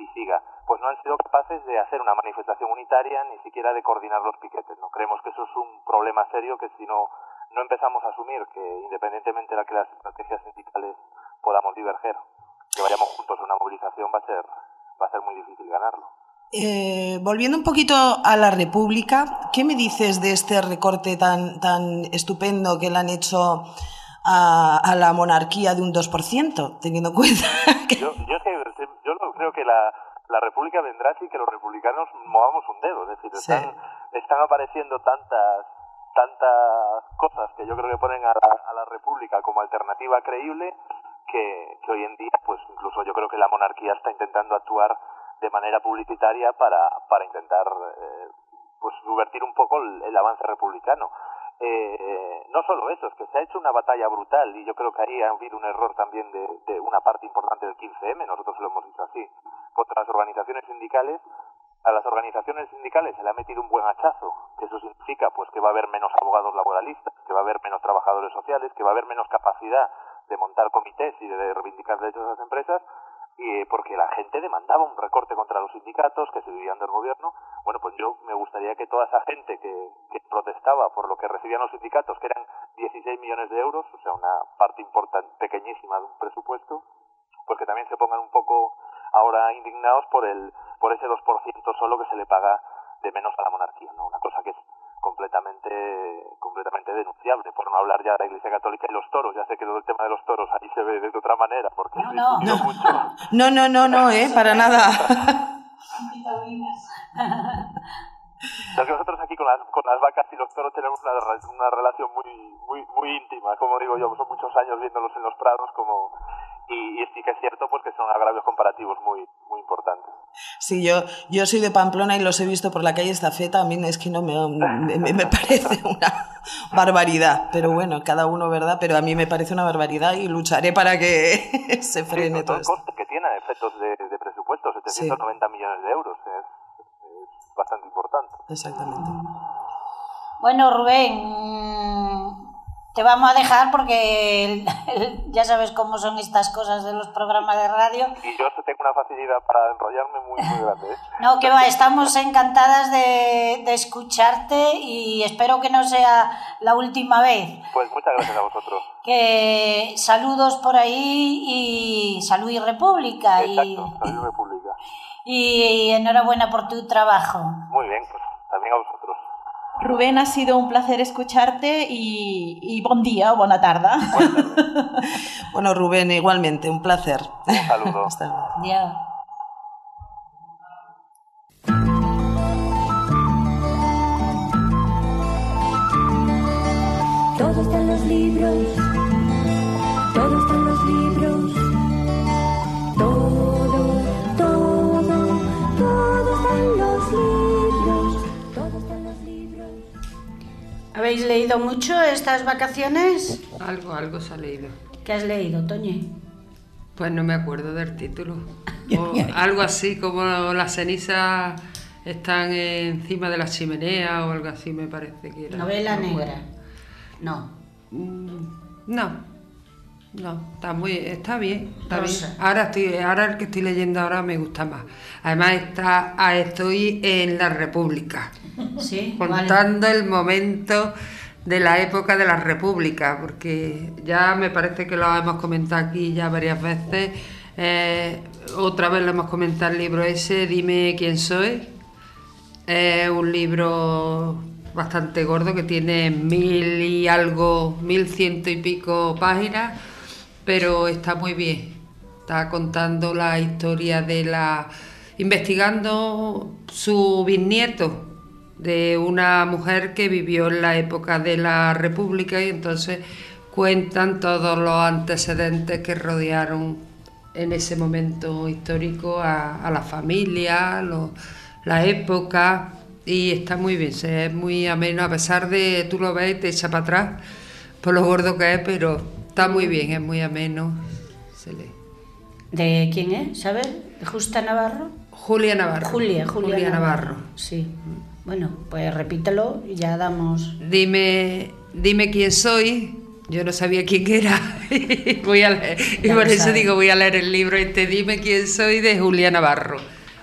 y SIGA. Pues no han sido capaces de hacer una manifestación unitaria ni siquiera de coordinar los piquetes, ¿no? Creemos que eso es un problema serio que si no, no empezamos a asumir que independientemente de que las estrategias sindicales podamos diverger, que vayamos juntos a una movilización va a ser, va a ser muy difícil ganarlo. Eh, volviendo un poquito a la República, ¿qué me dices de este recorte tan, tan estupendo que le han hecho a, a la monarquía de un 2%, teniendo en cuenta *laughs* que... Yo, yo, es que- yo no creo que la, la República vendrá sin que los republicanos movamos un dedo. Es decir, Sí. están, están apareciendo tantas tantas cosas que yo creo que ponen a la, a la República como alternativa creíble que, que hoy en día, pues incluso yo creo que la monarquía está intentando actuar de manera publicitaria para, para intentar eh, pues subvertir un poco el, el avance republicano. Eh, no solo eso, es que se ha hecho una batalla brutal y yo creo que ahí ha habido un error también de, una parte importante del 15M, nosotros lo hemos dicho así, contra las organizaciones sindicales. A las organizaciones sindicales se le ha metido un buen hachazo, que eso significa pues que va a haber menos abogados laboralistas, que va a haber menos trabajadores sociales, que va a haber menos capacidad de montar comités y de reivindicar derechos a las empresas, y porque la gente demandaba un recorte contra los sindicatos que se vivían del gobierno. Bueno, pues yo me gustaría que toda esa gente que, que protestaba por lo que recibían los sindicatos, que eran 16 millones de euros, o sea, una parte importante, pequeñísima de un presupuesto, pues que también se pongan un poco ahora indignados por el por ese 2% solo que se le paga de menos a la monarquía, ¿no? Una cosa que es completamente completamente denunciable, por no hablar ya de la Iglesia Católica y los toros. Ya sé que todo el tema de los toros ahí se ve de otra manera, porque No, no. mucho. No, no, no, no, eh, para nada. Lo que nosotros aquí con las, con las vacas y los toros tenemos una, una relación muy, muy, muy íntima, como digo yo, son muchos años viéndolos en los prados como y, y sí que es cierto pues que son agravios comparativos muy, muy importantes. Sí, yo, yo soy de Pamplona y los he visto por la calle Estafeta, a mí es que no me, me, me parece *laughs* una barbaridad, pero bueno, cada uno, ¿verdad? Pero a mí me parece una barbaridad y lucharé para que *laughs* se Sí, frene con todo esto. coste que tiene efectos de, de presupuesto, 790 millones de euros, es, es bastante importante. Exactamente. Bueno, Rubén, te vamos a dejar porque el- el- ya sabes cómo son estas cosas de los programas de radio. Y yo tengo una facilidad para enrollarme muy, muy *laughs* grande. ¿eh? No, que va, estamos encantadas de, de escucharte y espero que no sea la última vez. Pues muchas gracias a vosotros. Que saludos por ahí y salud y república y, Exacto, Salud República. y enhorabuena por tu trabajo. Muy bien, pues también a vosotros. Rubén, ha sido un placer escucharte y, y buen día o buena tarde. Bueno, Rubén, igualmente, un placer. Un saludo. Hasta luego. Ya. Todo está en los libros, todo está en los libros, ¿Habéis leído mucho estas vacaciones? Algo, algo se ha leído. ¿Qué has leído, Toñi? Pues no me acuerdo del título. *laughs* O algo así como las cenizas están encima de la chimenea o algo así me parece que era. Novela No negra. No. Mm, No, No, está muy, está bien, está bien. Ahora estoy, ahora el que estoy leyendo ahora me gusta más. Además está, ah, estoy en la República, Contando el momento de la época de la República, porque ya me parece que lo hemos comentado aquí ya varias veces. Eh, otra vez lo hemos comentado el libro ese, Dime quién soy. Es un libro bastante gordo que tiene mil y algo, mil ciento y pico páginas, pero está muy bien. Está contando la historia de la. investigando su bisnieto de una mujer que vivió en la época de la República y entonces cuentan todos los antecedentes que rodearon en ese momento histórico a, a la familia, lo- la época y está muy bien, es muy ameno, a pesar de, tú lo ves y te echa para atrás por lo gordo que es, pero está muy bien, es muy ameno. Se lee. ¿De quién es? ¿Sabes? ¿De Justa Navarro? Julia Navarro. Julia, Julia, Julia Navarro. Sí. Bueno, pues repítelo y ya damos. Dime, dime quién soy. Yo no sabía quién era. *laughs* voy a leer. Y por eso sabe. digo, voy a leer el libro este, Dime quién soy, de Julia Navarro.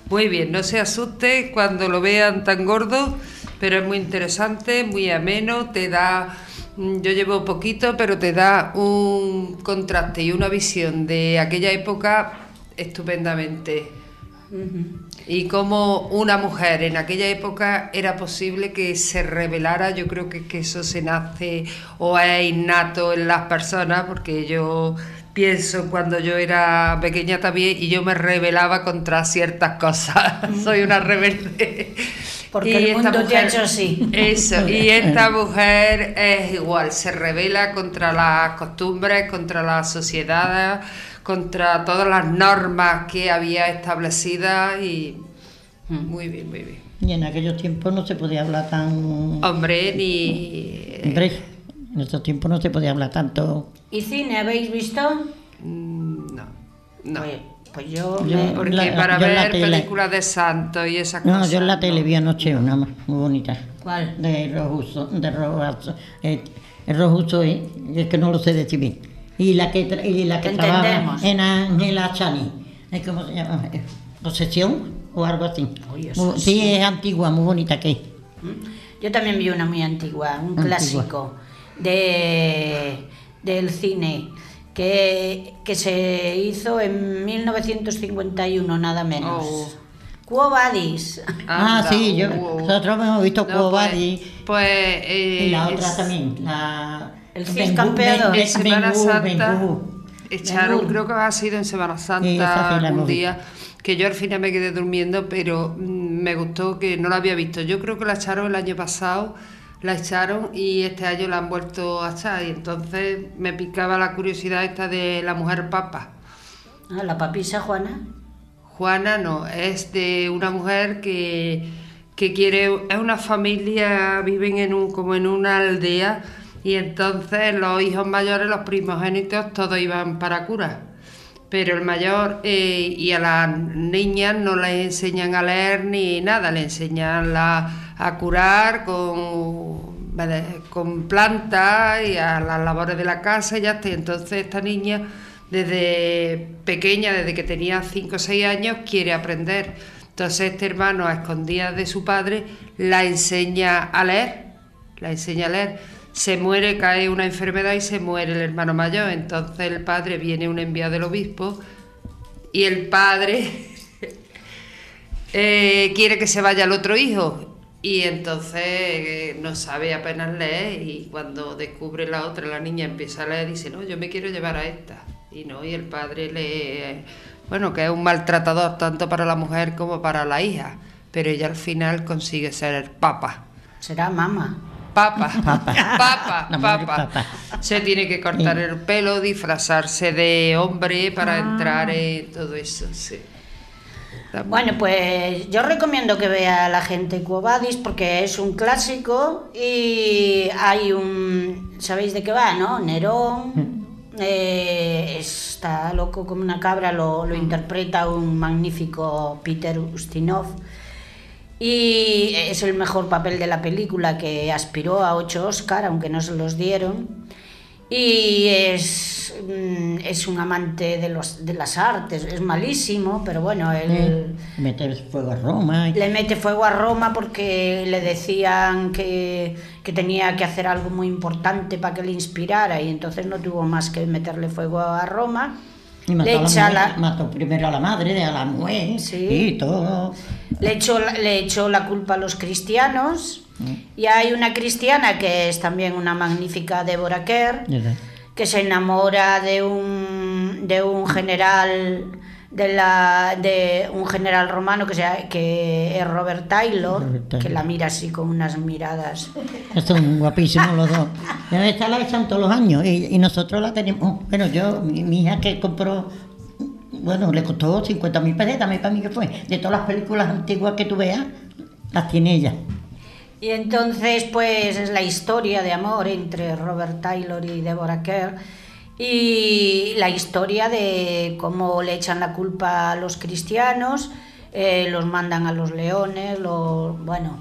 Muy bien, no se asuste cuando lo vean tan gordo, pero es muy interesante, muy ameno, te da, mm, yo llevo poquito, pero te da un contraste y una visión de aquella época estupendamente. Y como una mujer en aquella época era posible que se revelara, yo creo que, que eso se nace o es innato en las personas, porque yo pienso cuando yo era pequeña también y yo me rebelaba contra ciertas cosas. *laughs* Soy una rebelde. Porque Y el esta mundo te ha mujer- hecho así. Eso, y esta mujer es igual, se revela contra las costumbres, contra la sociedad, contra todas las normas que había establecidas y muy bien, muy bien. Y en aquellos tiempos no se podía hablar tan... Hombre, ni... Hombre, en estos tiempos no se podía hablar tanto... ¿Y cine habéis visto? Mm, No, no. Pues, pues yo. Yo- me- Porque la- para yo ver tele. películas de santos y esas No, cosas... yo en la tele no. vi anoche una más, muy bonita. ¿Cuál? De Rojuso, de Rojuso, eh, el Rojuso, eh, es que no lo sé decir bien. Y la que, tra- y la que trabaja en Angela Chani, eh, ¿cómo se llama? Eh, ¿Posesión o algo así? Muy- sí. sí, es antigua, muy bonita que es. Yo también vi una muy antigua, un Antigua. clásico de, del cine que, que se hizo en 1951, nada menos. Oh. Quo Vadis. Ah, Anda, sí, yo, uh, nosotros hemos visto no, Cuo pues- Badi Pues... eh, y la otra es- también, la... El Campeador. Ben- En Semana Ben Gur, Ben Santa echaron, creo que ha sido en Semana Santa un día, que yo al final me quedé durmiendo, pero mm, me gustó que no la había visto. Yo creo que la echaron el año pasado, la echaron y este año la han vuelto a echar y entonces me picaba la curiosidad esta de la mujer papa. Ah, la papisa Juana. Juana no, es de una mujer que, que quiere, es una familia, viven en un, como en una aldea y entonces los hijos mayores, los primogénitos, todos iban para curar. Pero el mayor eh, y a las niñas no les enseñan a leer ni nada, le enseñan a curar con, con plantas y a las labores de la casa y ya está. Entonces esta niña desde pequeña, desde que tenía 5 o 6 años, quiere aprender. Entonces este hermano, a escondidas de su padre, la enseña a leer, la enseña a leer. Se muere, cae una enfermedad y se muere el hermano mayor. Entonces el padre viene un enviado del obispo y el padre *laughs* eh, quiere que se vaya el otro hijo. Y entonces eh, no sabe apenas leer y cuando descubre la otra, la niña empieza a leer, dice, no, yo me quiero llevar a esta. Y no, y el padre le... Bueno, que es un maltratador tanto para la mujer como para la hija, pero ella al final consigue ser el papa. Será mamá. Papa, *laughs* *laughs* Papa. papa. Se tiene que cortar el pelo, disfrazarse de hombre para Ah. entrar en todo eso, sí. Bueno, pues yo recomiendo que vea la gente Quo Vadis porque es un clásico y hay un... ¿Sabéis de qué va, no? Nerón eh, está loco como una cabra, lo, lo interpreta un magnífico Peter Ustinov y es el mejor papel de la película que aspiró a ocho Oscar, aunque no se los dieron. y es, mm, es un amante de, los, de las artes, es malísimo, pero bueno, él Meter fuego a Roma. le mete fuego a Roma porque le decían que, que tenía que hacer algo muy importante para que le inspirara y entonces no tuvo más que meterle fuego a Roma. Y mató, Le la echa mujer, la- mató primero a la madre, a la mujer Sí. y todo. Le echó, la- le echó la culpa a los cristianos y hay una cristiana que es también una magnífica Débora Kerr que se enamora de un, de un general de la de un general romano que sea que es Robert Taylor, Robert Taylor. que la mira así con unas miradas Son guapísimos los dos. Esta la echan todos los años y, y nosotros la tenemos. Bueno, yo, mi, mi hija que compró, bueno, le costó 50 mil pesetas, me para mí que fue. De todas las películas antiguas que tú veas, las tiene ella. Y entonces, pues es la historia de amor entre Robert Taylor y Deborah Kerr y la historia de cómo le echan la culpa a los cristianos, eh, los mandan a los leones, los, bueno,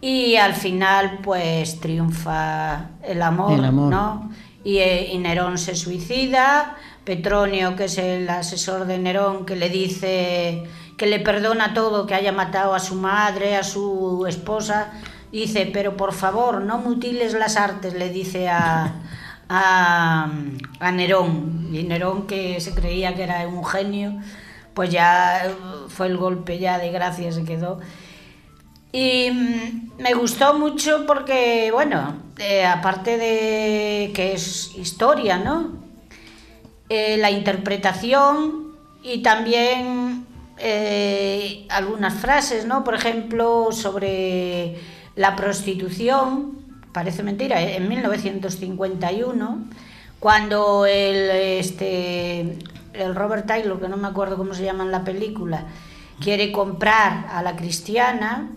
y al final, pues triunfa el amor, El amor. ¿no? Y, eh, y Nerón se suicida, Petronio, que es el asesor de Nerón, que le dice que le perdona todo, que haya matado a su madre, a su esposa, dice, pero por favor, no mutiles las artes, le dice a, a, Nerón. Y Nerón, que se creía que era un genio, pues ya eh, fue el golpe ya de gracia, se quedó. Y mm, me gustó mucho porque, bueno, eh, aparte de que es historia, ¿no? Eh, la interpretación y también algunas frases, ¿no? Por ejemplo, sobre la prostitución, parece mentira, eh, en 1951, cuando el, este, el Robert Taylor, que no me acuerdo cómo se llama en la película, quiere comprar a la cristiana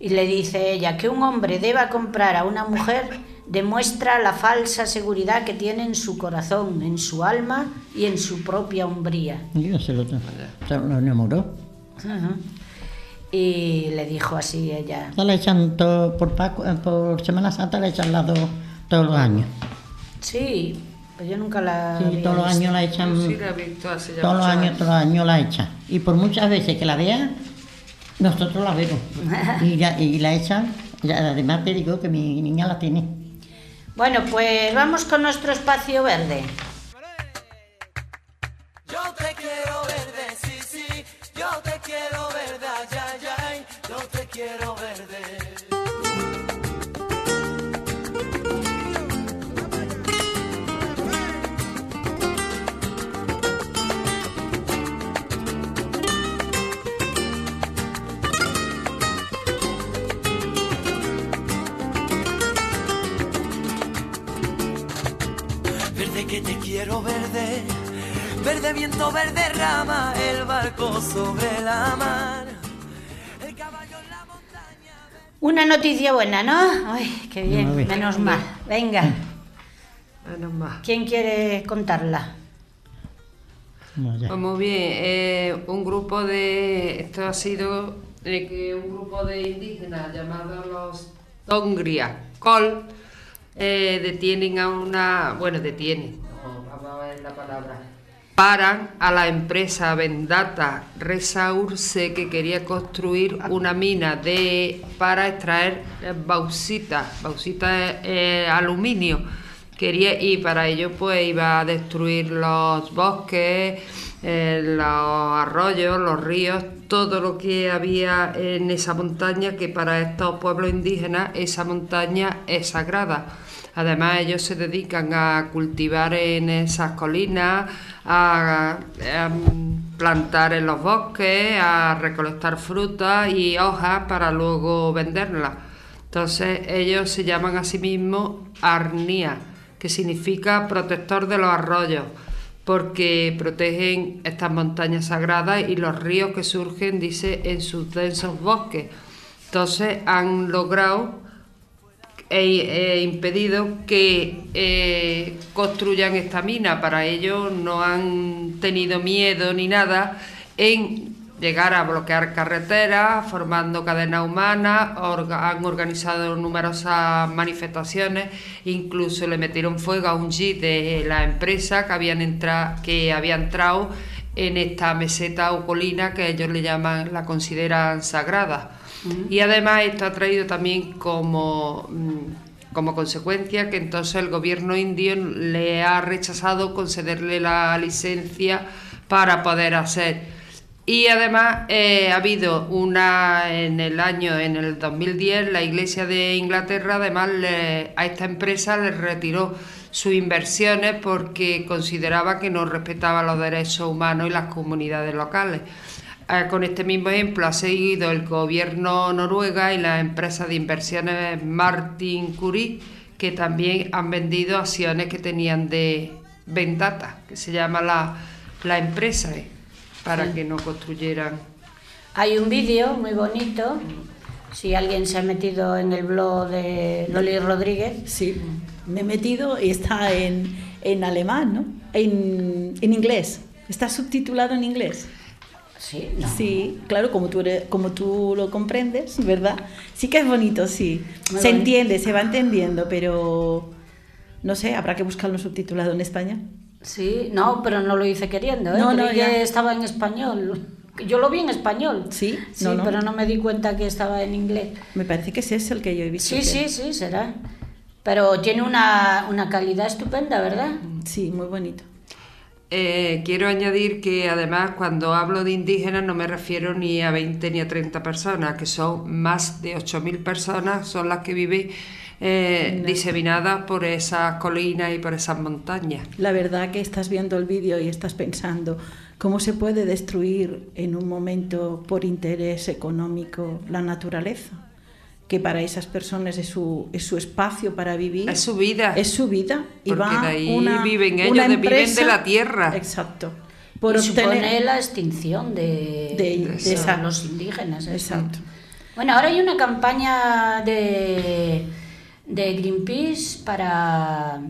y le dice ella que un hombre deba comprar a una mujer demuestra la falsa seguridad que tiene en su corazón, en su alma y en su propia hombría. Y yo se lo, se lo enamoró. Ujú. Y le dijo así ella. Ya la echan todo, por, Paco- eh, por Semana Santa, la echan las dos todos los años. Sí, pues yo nunca la. Sí, había todos los visto. años la echan. Sí la he visto hace ya Todos los años, todos los años la echan. Y por muchas veces que la vean, nosotros la vemos. *laughs* y, ya- y la echan. ya, además te digo que mi niña la tiene. Bueno, pues vamos con nuestro espacio verde. Yo te quiero verde viento, verde rama, el barco sobre la mar, el caballo en la montaña. Una noticia buena, ¿no? Ay, qué bien, ver. menos mal. Venga, Menos mal. ¿quién quiere contarla? No. Pues muy bien, eh, un grupo de. Esto ha sido que un grupo de indígenas llamados los Tongria Col eh, detienen a una. Bueno, detienen, no, vamos a ver la palabra. Paran a la empresa Vendata Resaurce que quería construir una mina de para extraer bauxita. Bauxita es eh, aluminio. Quería, y para ello pues iba a destruir los bosques, eh, los arroyos, los ríos, todo lo que había en esa montaña, que para estos pueblos indígenas esa montaña es sagrada. Además ellos se dedican a cultivar en esas colinas, a, plantar en los bosques, a recolectar frutas y hojas para luego venderlas. Entonces ellos se llaman a sí mismos Arnia, que significa protector de los arroyos, porque protegen estas montañas sagradas y los ríos que surgen, dice, en sus densos bosques. Entonces han logrado e, e impedido que eh, construyan esta mina. Para ello no han tenido miedo ni nada en llegar a bloquear carreteras, formando cadenas humanas, orga- han organizado numerosas manifestaciones, incluso le metieron fuego a un jeep de la empresa que habían entra- que había entrado en esta meseta o colina que ellos le llaman, la consideran sagrada. Y además esto ha traído también como, mm, como consecuencia que entonces el gobierno indio le ha rechazado concederle la licencia para poder hacer. Y además eh, ha habido una en el año, en el 2010, la Iglesia de Inglaterra además le- a esta empresa le retiró sus inversiones porque consideraba que no respetaba los derechos humanos y las comunidades locales. Con este mismo ejemplo ha seguido el gobierno noruega y las empresas de inversiones Martin Curie, que también han vendido acciones que tenían de Vendata, que se llama la, la empresa, eh, para que no construyeran. Hay un vídeo muy bonito, si alguien se ha metido en el blog de Loli Rodríguez. Sí, me he metido y está en, en alemán, ¿no? En, en inglés. Está subtitulado en inglés. Sí, no. Sí, claro, como tú, eres- como tú lo comprendes, ¿verdad? Sí que es bonito, sí. Muy se bonito. entiende, se va entendiendo, pero no sé, habrá que buscarlo subtitulado en España. Sí, no, pero no lo hice queriendo, ¿eh? No, no, ya. que estaba en español. Yo lo vi en español. Sí, Sí, no, no. pero no me di cuenta que estaba en inglés. Me parece que ese es el que yo he visto. Sí, sí, sí, será. Pero tiene una, una calidad estupenda, ¿verdad? Sí, muy bonito. Eh, quiero añadir que además cuando hablo de indígenas no me refiero ni a 20 ni a 30 personas, que son más de 8.000 personas, son las que viven eh, diseminadas por esas colinas y por esas montañas. La verdad que estás viendo el vídeo y estás pensando cómo se puede destruir en un momento por interés económico la naturaleza, que para esas personas es su, es su espacio para vivir. Es su vida. Es su vida. Y Porque va de ahí una, viven ellos, una de- viven de la tierra. Exacto. Por y supone la extinción de, De- de de esa- los indígenas. ¿eh? Exacto. Bueno, ahora hay una campaña de, de Greenpeace para,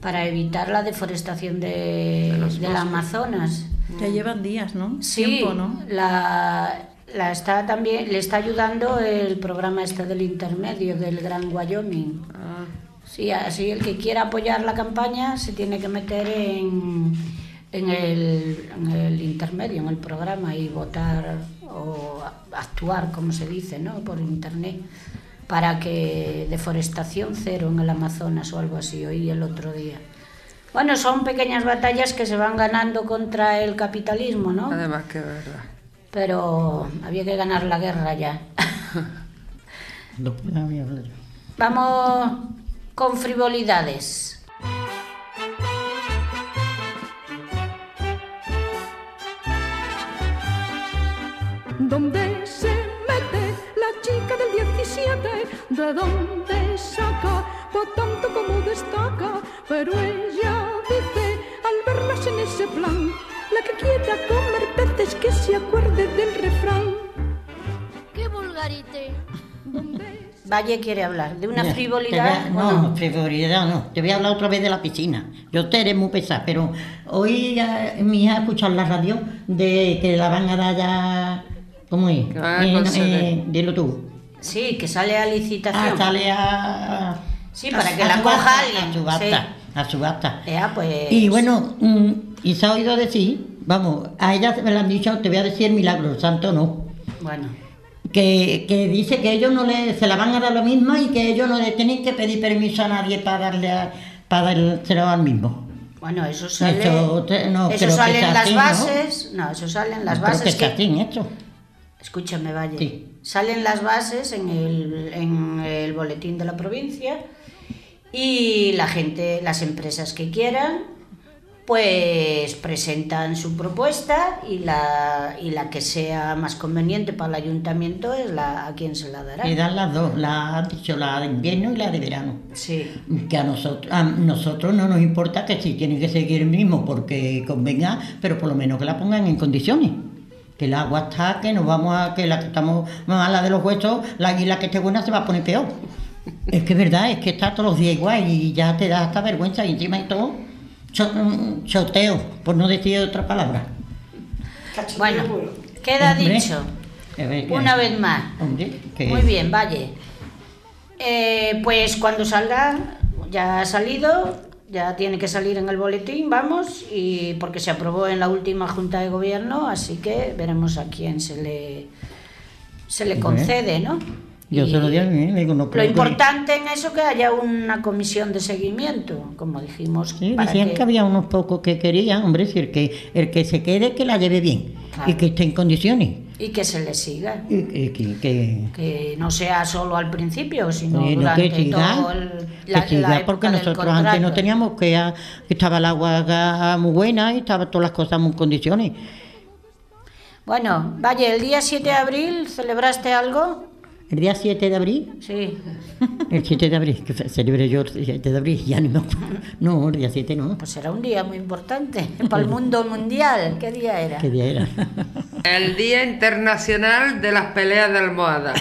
para evitar la deforestación de, del Amazonas. Ya llevan días, ¿no? Sí, Tiempo, ¿no? la, la está también, le está ayudando el programa este del intermedio del Gran Wyoming. Ah. Sí, así el que quiera apoyar la campaña se tiene que meter en, en, el, en el intermedio, en el programa y votar o actuar, como se dice, ¿no? por internet, para que deforestación cero en el Amazonas o algo así, oí el otro día. Bueno, son pequeñas batallas que se van ganando contra el capitalismo, ¿no? Además que verdad. Pero había que ganar la guerra ya. *laughs* No puedo hablar. Vamos con frivolidades. ¿Dónde se mete la chica del 17? ¿De dónde saca? Por tanto como destaca. Pero ella dice, al verlas en ese plan, la que quiera comer peces que se acuerde del refrán. ¡Qué vulgarite! Valle quiere hablar de una frivolidad. te voy a- ¿o no, frivolidad no. Te voy a hablar otra vez de la piscina. Yo te eres muy pesada, pero hoy a mi hija ha escuchado la radio de que la van a dar ya. ¿Cómo es? Que van a Eh, no, eh, dilo tú. Sí, que sale a licitación. Ah, sale a. Sí, para a- que a la subasta, coja alguien, A subasta. sí. A subasta. Ya, pues. Y bueno, mm, y se ha oído decir, vamos, a ella me lo han dicho, te voy a decir el milagro, el santo no. Bueno, que, que dice que ellos no le, se la van a dar lo mismo y que ellos no le tienen que pedir permiso a nadie para darle a, para dárselo al mismo. bueno, eso sale. Eso no, eso sale en las bases. ¿no? eso sale en las Creo bases. que está que- esto. Escúchame, Valle. Sí. Salen las bases en el, en el boletín de la provincia y la gente, las empresas que quieran, pues presentan su propuesta y la, y la que sea más conveniente para el ayuntamiento es la a quien se la dará. Le dan las dos, la han dicho la de invierno y la de verano. Sí. Que a nosotros, a nosotros no nos importa que si tienen que seguir el mismo porque convenga, pero por lo menos que la pongan en condiciones. Que el agua está, que nos vamos a, que la que estamos mala de los huesos, la águila que esté buena se va a poner peor. Es que es verdad, es que está todos los días igual y ya te da hasta vergüenza y encima y todo, choteo, por no decir otra palabra. Bueno, Queda Hombre, dicho. Una vez más. Hombre, Muy bien, vaya. Eh, pues cuando salga, ya ha salido, ya tiene que salir en el boletín, vamos, y porque se aprobó en la última Junta de Gobierno, así que veremos a quién se le, se le concede, ¿no? Yo se lo di a mí, le digo, no Lo creo que- importante en eso es que haya una comisión de seguimiento, como dijimos. Sí, para decían que- que... había unos pocos que querían, hombre, si el que, el que se quede, que la lleve bien Claro. y que esté en condiciones. y que se le siga. Y, y que, que- Que no sea solo al principio, sino no, durante que siga, todo el, que siga, porque nosotros antes no teníamos que, que estaba el agua muy buena y estaba todas las cosas muy en condiciones. Bueno, vaya, el día 7 de abril celebraste algo. El día 7 de abril, Sí. *laughs* el 7 de abril, que celebré yo el 7 de abril, ya ni me acuerdo. No, el día 7 no. Pues era un día muy importante *laughs* para el mundo mundial. ¿Qué día era? ¿Qué día era? El Día Internacional de las Peleas de Almohada.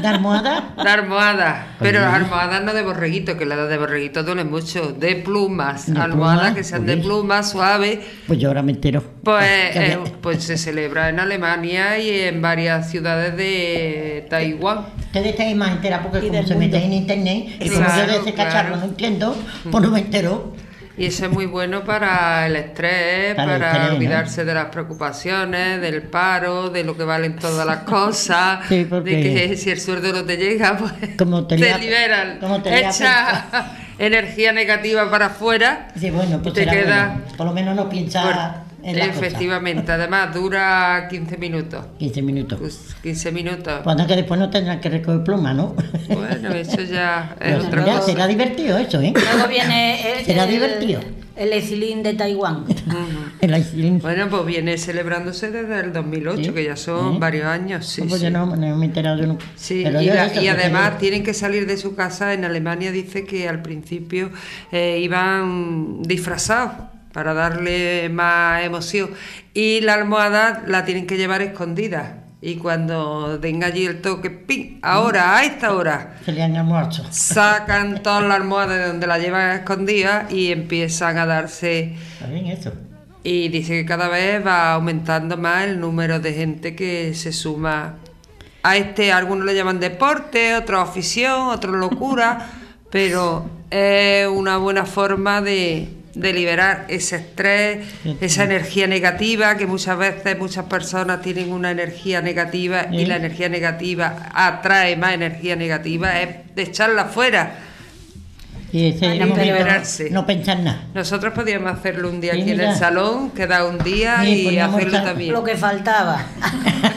¿De almohada? De almohadas, pero las almohadas no de borreguito, que las de borreguito duelen mucho, de plumas, ¿De almohadas que sean de plumas, suaves. Pues yo ahora me entero. Pues, *laughs* eh, pues se celebra en Alemania y en varias ciudades de Taiwán. Ustedes estáis más enterados porque Y como se mundo. meten en internet y como Claro, yo de ese cacharro claro. no entiendo, pues no me entero. Y eso es muy bueno para el estrés, Para para, el estrés, ¿no? olvidarse de las preocupaciones, del paro, de lo que valen todas las cosas, Sí, porque- de que si el sueldo no te llega, pues Como te te, liberan, como te echa energía negativa para afuera Sí, bueno, pues y te será queda... bueno. Por lo menos no piensa por- en la efectivamente, además dura 15 minutos. 15 minutos. Pues 15 minutos. Cuando que después no tendrán que recoger pluma, ¿no? Bueno, eso ya *laughs* es Pero otra ya cosa. será divertido eso, ¿eh? Luego viene *laughs* el, Será el- divertido. el ecilín de Taiwán. El. Bueno, pues viene celebrándose desde el 2008, Sí, que ya son varios años. Sí, No, pues sí. yo no, no me he enterado yo nunca. Sí, Pero y, yo la- eso, y porque además yo- tienen que salir de su casa. En Alemania dice que al principio eh, iban disfrazados para darle más emoción y la almohada la tienen que llevar escondida. Y cuando den allí el toque, ¡ping! Ahora, a esta hora, Se le han almuerzo. sacan toda la almohada de donde la llevan escondida y empiezan a darse Está bien eso. y dice que cada vez va aumentando más el número de gente que se suma a este, algunos le llaman deporte, otros afición, otros locura, *laughs* pero es una buena forma de, de liberar ese estrés, esa energía negativa, que muchas veces muchas personas tienen una energía negativa y la energía negativa atrae más energía negativa, es de echarla fuera. Y ese liberarse. no pensar nada. Nosotros podíamos hacerlo un día Sí, aquí en el salón, quedar un día Sí, y hacerlo también. Lo que faltaba. *laughs*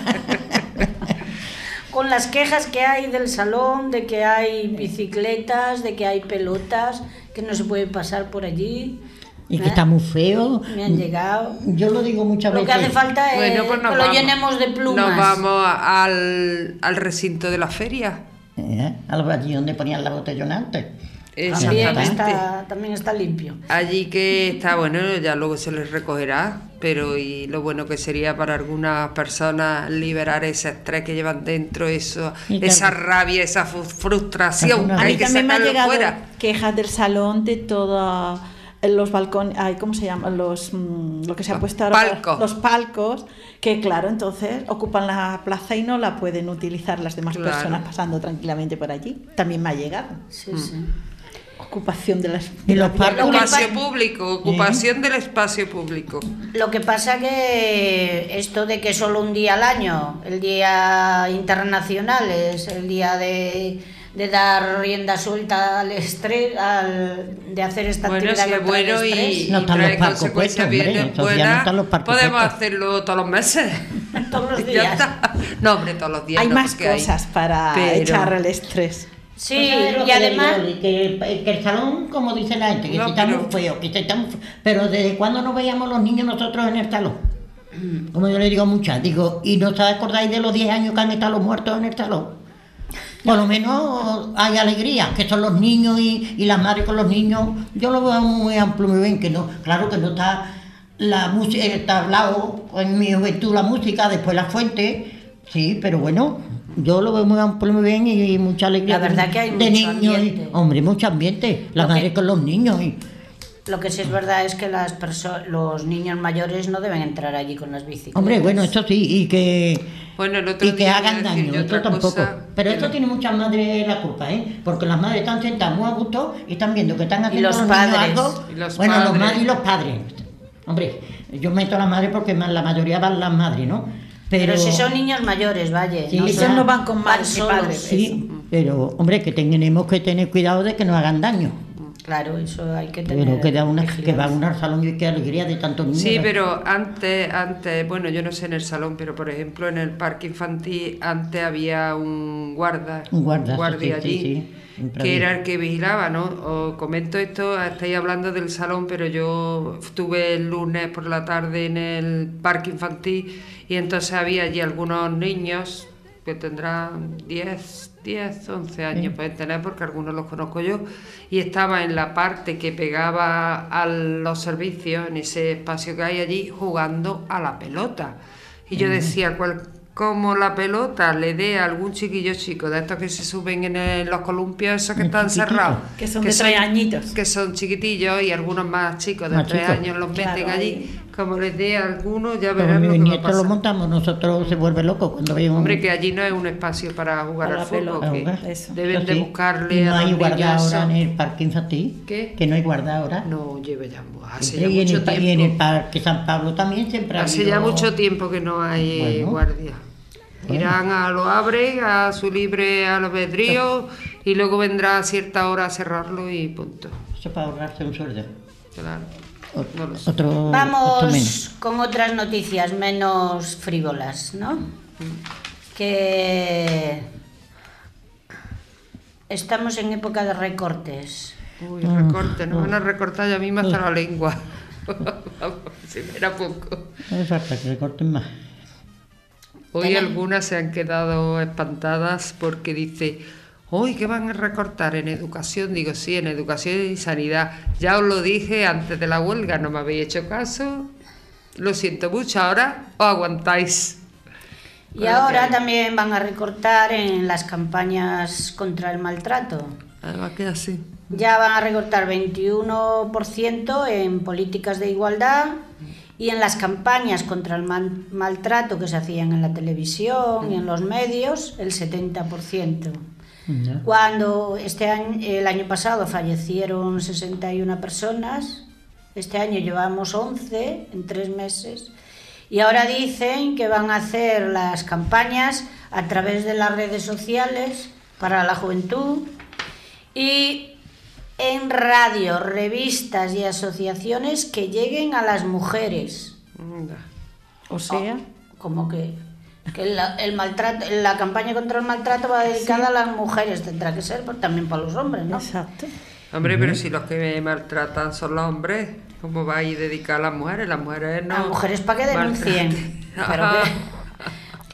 Con las quejas que hay del salón, de que hay bicicletas, de que hay pelotas, que no se puede pasar por allí. Y que está muy feo. Me han llegado. Yo lo digo muchas Lo que veces. hace falta es Bueno, pues que lo llenemos de plumas. Nos vamos al, al recinto de la feria. ¿Eh? Allí donde ponían la botellona antes. También Exactamente. está, también está limpio. Allí que está, bueno, ya luego se les recogerá, pero y lo bueno que sería para algunas personas liberar ese estrés que llevan dentro, eso, esa rabia, esa frustración A mí que también me han llegado fuera. quejas del salón de todos los balcones, ay, ¿cómo se llama? Los, mm, lo que se ha puesto ahora, palcos. los palcos, que claro, entonces ocupan la plaza y no la pueden utilizar las demás Claro. personas pasando tranquilamente por allí. También me ha llegado. Sí, Mm. sí. Ocupación de las... Y los Lo parques. que Espacio pa- público, ocupación del espacio público. Lo que pasa que esto de que solo un día al año, el día internacional es el día de, de dar rienda suelta al estrés, al, de hacer esta Bueno, actividad si es el bueno y. No están los parcos consecuencias puestos, bien días no están los podemos puestos. hacerlo todos los meses. *laughs* Todos los *laughs* días. No, hombre, todos los días. hay no, más porque hay- cosas para pero- echar el estrés. Sí, Pues, ¿sabes lo y además, digo, Oli? que, que el salón, como dice la gente, que No, si está pero- muy feo, que si está muy feo. Pero ¿desde cuándo no veíamos los niños nosotros en el salón? Como yo le digo a muchas, digo, ¿y no os acordáis de los 10 años que han estado los muertos en el salón? Por lo menos hay alegría, que son los niños y, y las madres con los niños. Yo lo veo muy amplio, muy bien, que no, claro que no está la música, el tablao, en mi juventud la música, después la fuente, sí, pero bueno, yo lo veo muy amplio, muy bien y, y mucha alegría. La verdad de- que hay de mucho niños y- hombre, mucho ambiente, las Lo que- madres con los niños y Lo que sí es verdad es que las los niños mayores no deben entrar allí con las bicicletas. Hombre, bueno, esto sí, y que, Bueno, el otro y que hagan daño, esto tampoco. cosa, Pero esto no- tiene muchas madres la culpa, ¿eh? Porque las madres están sentadas muy a gusto y están viendo que están haciendo los los niños padres. algo. Y los bueno, los padres. madres y los padres. Hombre, yo meto a las madres porque más- la mayoría van las madres, ¿no? Pero, Pero si son niños mayores, vaya. Sí, no esos son- no van con madres solos. padres. Sí, pero hombre, que tenemos que tener cuidado de que no hagan daño. Claro, eso hay que tener. Pero que, da una, que va uno al salón y qué alegría de tantos niños. Sí, pero antes, antes, bueno, yo no sé en el salón, pero por ejemplo en el parque infantil antes había un guarda, Un guarda, guardia sí, sí, allí, sí, siempre que era el que vigilaba, ¿no? Os comento esto, estáis hablando del salón, pero yo estuve el lunes por la tarde en el parque infantil y entonces había allí algunos niños que tendrán 10, 10, 11 años, pueden tener porque algunos los conozco yo, y estaba en la parte que pegaba a los servicios, en ese espacio que hay allí, jugando a la pelota. Y yo decía, cual, como la pelota le dé a algún chiquillo chico, de estos que se suben en el- los columpios, esos que están cerrados, Que son de tres añitos. que son chiquitillos y algunos más chicos de Más tres chicos. años los meten allí, ahí. Como les dé a algunos, ya Pero verán lo mi que va a lo montamos, nosotros se vuelve loco cuando ve un... Hombre, que allí no es un espacio para jugar Para al fútbol, que eso. deben eso de sí. buscarle Y no a hay los guarda niños ahora en el parque infantil. ¿Qué? Que no hay guarda ahora. No, lleve ya hace y, ya en mucho el, pa- y en tiempo. el parque San Pablo también siempre ha Hace ya mucho tiempo que no hay Bueno. guardia. Bueno. Irán a lo abre, a su libre albedrío y luego vendrá a cierta hora a cerrarlo y punto. Eso para ahorrarse un sueldo. Claro. O- No lo sé. Otro, otro menos. Vamos con otras noticias menos frívolas, ¿no? Que estamos en época de recortes. Uy, Ah, recorte, nos van a recortar ya mismo hasta la lengua. *laughs* Vamos, si me era poco. No hace falta que le corten más. Hoy algunas se han quedado espantadas porque dice, hoy que van a recortar en educación. Digo, sí, en educación y sanidad. Ya os lo dije antes de la huelga, no me habéis hecho caso. Lo siento mucho, ahora os aguantáis. Y ahora también van a recortar en las campañas contra el maltrato. Ah, va a quedar así. Ya van a recortar 21% en políticas de igualdad y en las campañas contra el mal- maltrato que se hacían en la televisión y en los medios, el 70%. Cuando este año, el año pasado fallecieron 61 personas, este año llevamos 11 en tres meses, y ahora dicen que van a hacer las campañas a través de las redes sociales para la juventud y en radio, revistas y asociaciones que lleguen a las mujeres. Anda. O sea, Como que, que la, el maltrato, la campaña contra el maltrato va dedicada a las mujeres, tendrá que ser también para los hombres, ¿no? exacto. Hombre, pero si los que me maltratan son los hombres, ¿cómo vais a dedicar a las mujeres? Las mujeres no. a mujeres para que denuncien, pero que,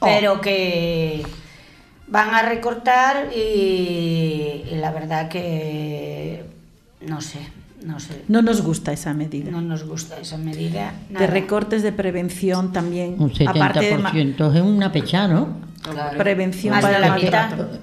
*laughs* pero que van a recortar y, y la verdad que no sé, no sé, No nos gusta esa medida. no nos gusta esa medida. de recortes de prevención también. Un aparte de ma- 70% es una pecha, ¿no? Claro. prevención Más para el la mitad. maltrato.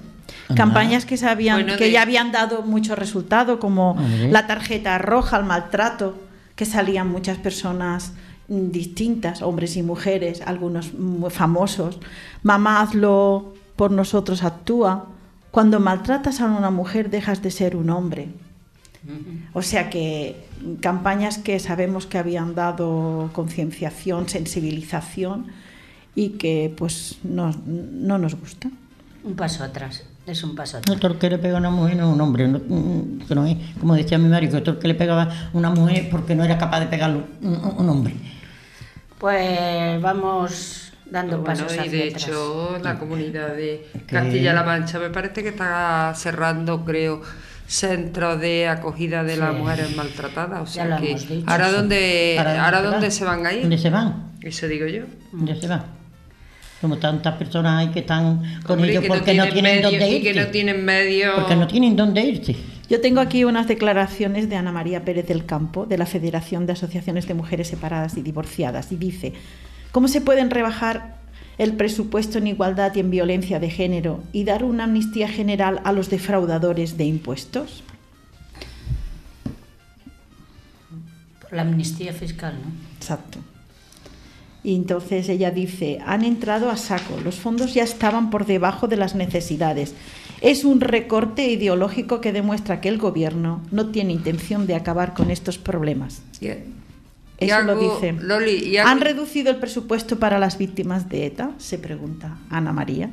Campañas que, se habían, Bueno, que de- ya habían dado mucho resultado, como Hombre. la tarjeta roja al maltrato, que salían muchas personas distintas, hombres y mujeres, algunos muy famosos. Mamá, hazlo por nosotros, actúa. Cuando maltratas a una mujer, dejas de ser un hombre. O sea que campañas que sabemos que habían dado concienciación, sensibilización y que pues no, no nos gusta. Un paso atrás, es un paso atrás. El que le pega a una mujer no es un hombre, no, mm, que no es, como decía mi marido, el que le pegaba a una mujer porque no era capaz de pegarlo un, un hombre. Pues vamos dando Bueno, pasos y de atrás. hecho la comunidad de Castilla-La Mancha me parece que está cerrando, creo, centros de acogida de las mujeres maltratadas. O Ya sea lo que hemos dicho, ahora sí. dónde, ¿Para ahora se dónde van? se van a ¿Dónde ir. se van? Eso digo yo. ¿Dónde se van? Como tantas personas hay que están con Hombre, ellos que porque no tienen, medio- dónde y irse. que no tienen medio. Porque no tienen dónde irse. Yo tengo aquí unas declaraciones de Ana María Pérez del Campo, de la Federación de Asociaciones de Mujeres Separadas y Divorciadas, y dice, ¿cómo se pueden rebajar el presupuesto en igualdad y en violencia de género y dar una amnistía general a los defraudadores de impuestos? La amnistía fiscal, ¿no? Exacto. Y entonces ella dice, han entrado a saco, los fondos ya estaban por debajo de las necesidades. Es un recorte ideológico que demuestra que el gobierno no tiene intención de acabar con estos problemas. Eso lo dice. Loli, y algo- ¿Han reducido el presupuesto para las víctimas de ETA? Se pregunta Ana María.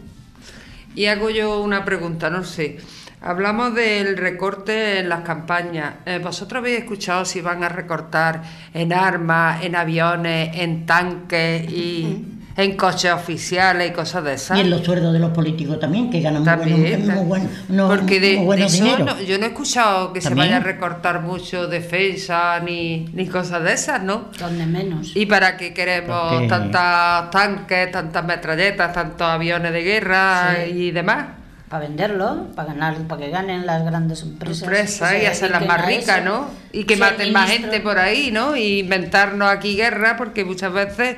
Y hago yo una pregunta, no sé. Hablamos del recorte en las campañas. Eh, ¿Vosotros habéis escuchado si van a recortar en armas, en aviones, en tanques y en coches oficiales y cosas de esas? Y en los sueldos de los políticos también, que ganan muy También, buenos- muy, buen- no- Porque de, muy buenos de eso no- yo no he escuchado que También. se vaya a recortar mucho defensa ni, ni cosas de esas, ¿no? Donde menos. ¿Y para qué queremos Porque- tantos tanques, tantas metralletas, tantos aviones de guerra Sí. y demás? Para venderlo, para ganar, para que ganen las grandes empresas. Empresas y hacerlas más ricas. ¿no? Y que maten más gente por ahí, ¿no? Y inventarnos aquí guerra, porque muchas veces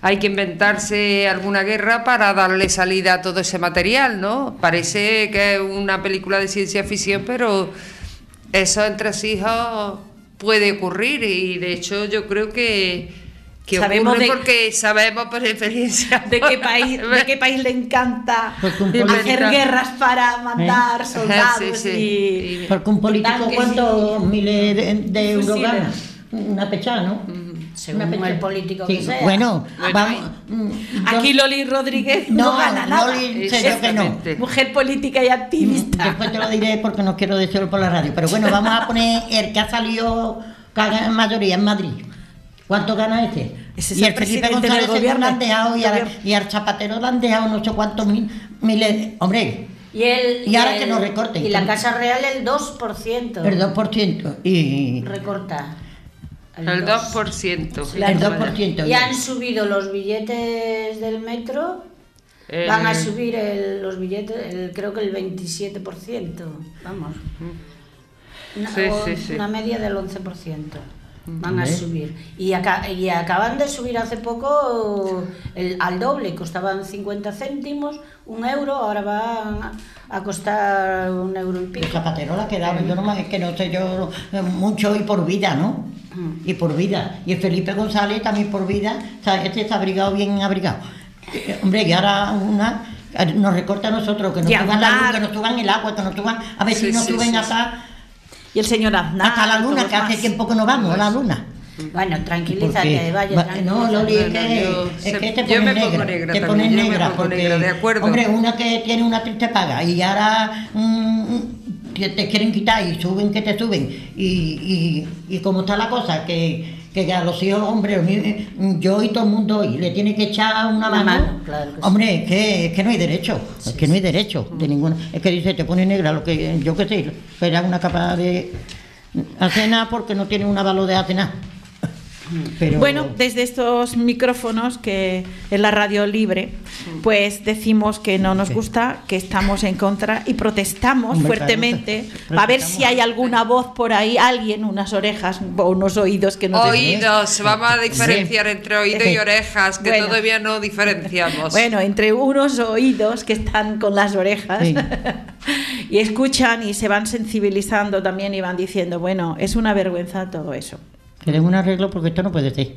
hay que inventarse alguna guerra para darle salida a todo ese material, ¿no? Parece que es una película de ciencia ficción, pero eso entre hijos puede ocurrir y de hecho yo creo que, que Sabemos de- porque sabemos por experiencia ¿De qué *laughs* país, de qué país le encanta un hacer guerras para mandar *laughs* soldados Sí, sí. y... Porque un político, ¿cuántos miles de, de euros gana? Una pechada, ¿no? Según el político Sí, que sea. Bueno, vamos. mm, yo- Aquí Loli Rodríguez no, No, gana nada. Loli, sé yo que no. Mujer política y activista. Después te lo diré porque no quiero decirlo por la radio. Pero bueno, vamos a poner el que ha salido en mayoría en Madrid. ¿Cuánto gana este? Ese es y el el Felipe presidente del González Señor gobierno. le han dejado y, al, y al Zapatero le han dejado no sé cuántos mil, miles. Hombre, Y, el, Y ahora el- que nos recorten. Y la Casa Real el 2%. el 2%. Y Recorta. El 2%. el 2%. Y han subido los billetes del metro. El- Van a subir el- los billetes, el- creo que el 27%. Vamos. Una, Sí, sí, sí. una media del 11%. Van a subir. Y, aca- y acaban de subir hace poco el, al doble, costaban 50 céntimos, un euro, ahora van a, a costar un euro y El pico. Zapatero la quedaba, yo nomás es que no sé yo eh, mucho y por vida, ¿no? Y por vida. Y el Felipe González también por vida, o sea, este está abrigado, bien abrigado. Eh, hombre, y ahora una eh, nos recorta a nosotros, que nos suban la luz, que nos suban el agua, que nos suban, a ver Sí, si nos sí, suben sí, hasta, Y el señor Aznar. hasta la luna, que hace más. tiempo que no vamos a la luna. Bueno, tranquilízate, vaya. tranquilízate. no, Loli, es que, yo es que te pones me pongo negra, negra te pones yo me negra, porque, negra, de acuerdo. hombre, una que tiene una triste paga y ahora mm, que te quieren quitar y suben que te suben y, y, y como está la cosa, que, que a los hijos, hombre, yo y todo el mundo hoy le tiene que echar una Una mano, mano, claro que sí. hombre, es que, es que no hay derecho, es que no hay derecho de ninguna, es que dice, te pone negra lo que yo que sé, pero una capaz de hacer nada porque no tiene una valor de hacer nada. Pero, Bueno, desde estos micrófonos que es la radio libre, pues decimos que no nos gusta, que estamos en contra y protestamos fuertemente a ver si hay alguna voz por ahí, alguien, unas orejas o unos oídos que nos Oídos, vamos a diferenciar entre oído y orejas, que Bueno. todavía no diferenciamos. Bueno, entre unos oídos que están con las orejas Sí. *laughs* y escuchan y se van sensibilizando también y van diciendo, bueno, es una vergüenza todo eso. Que den un arreglo porque esto no puede ser.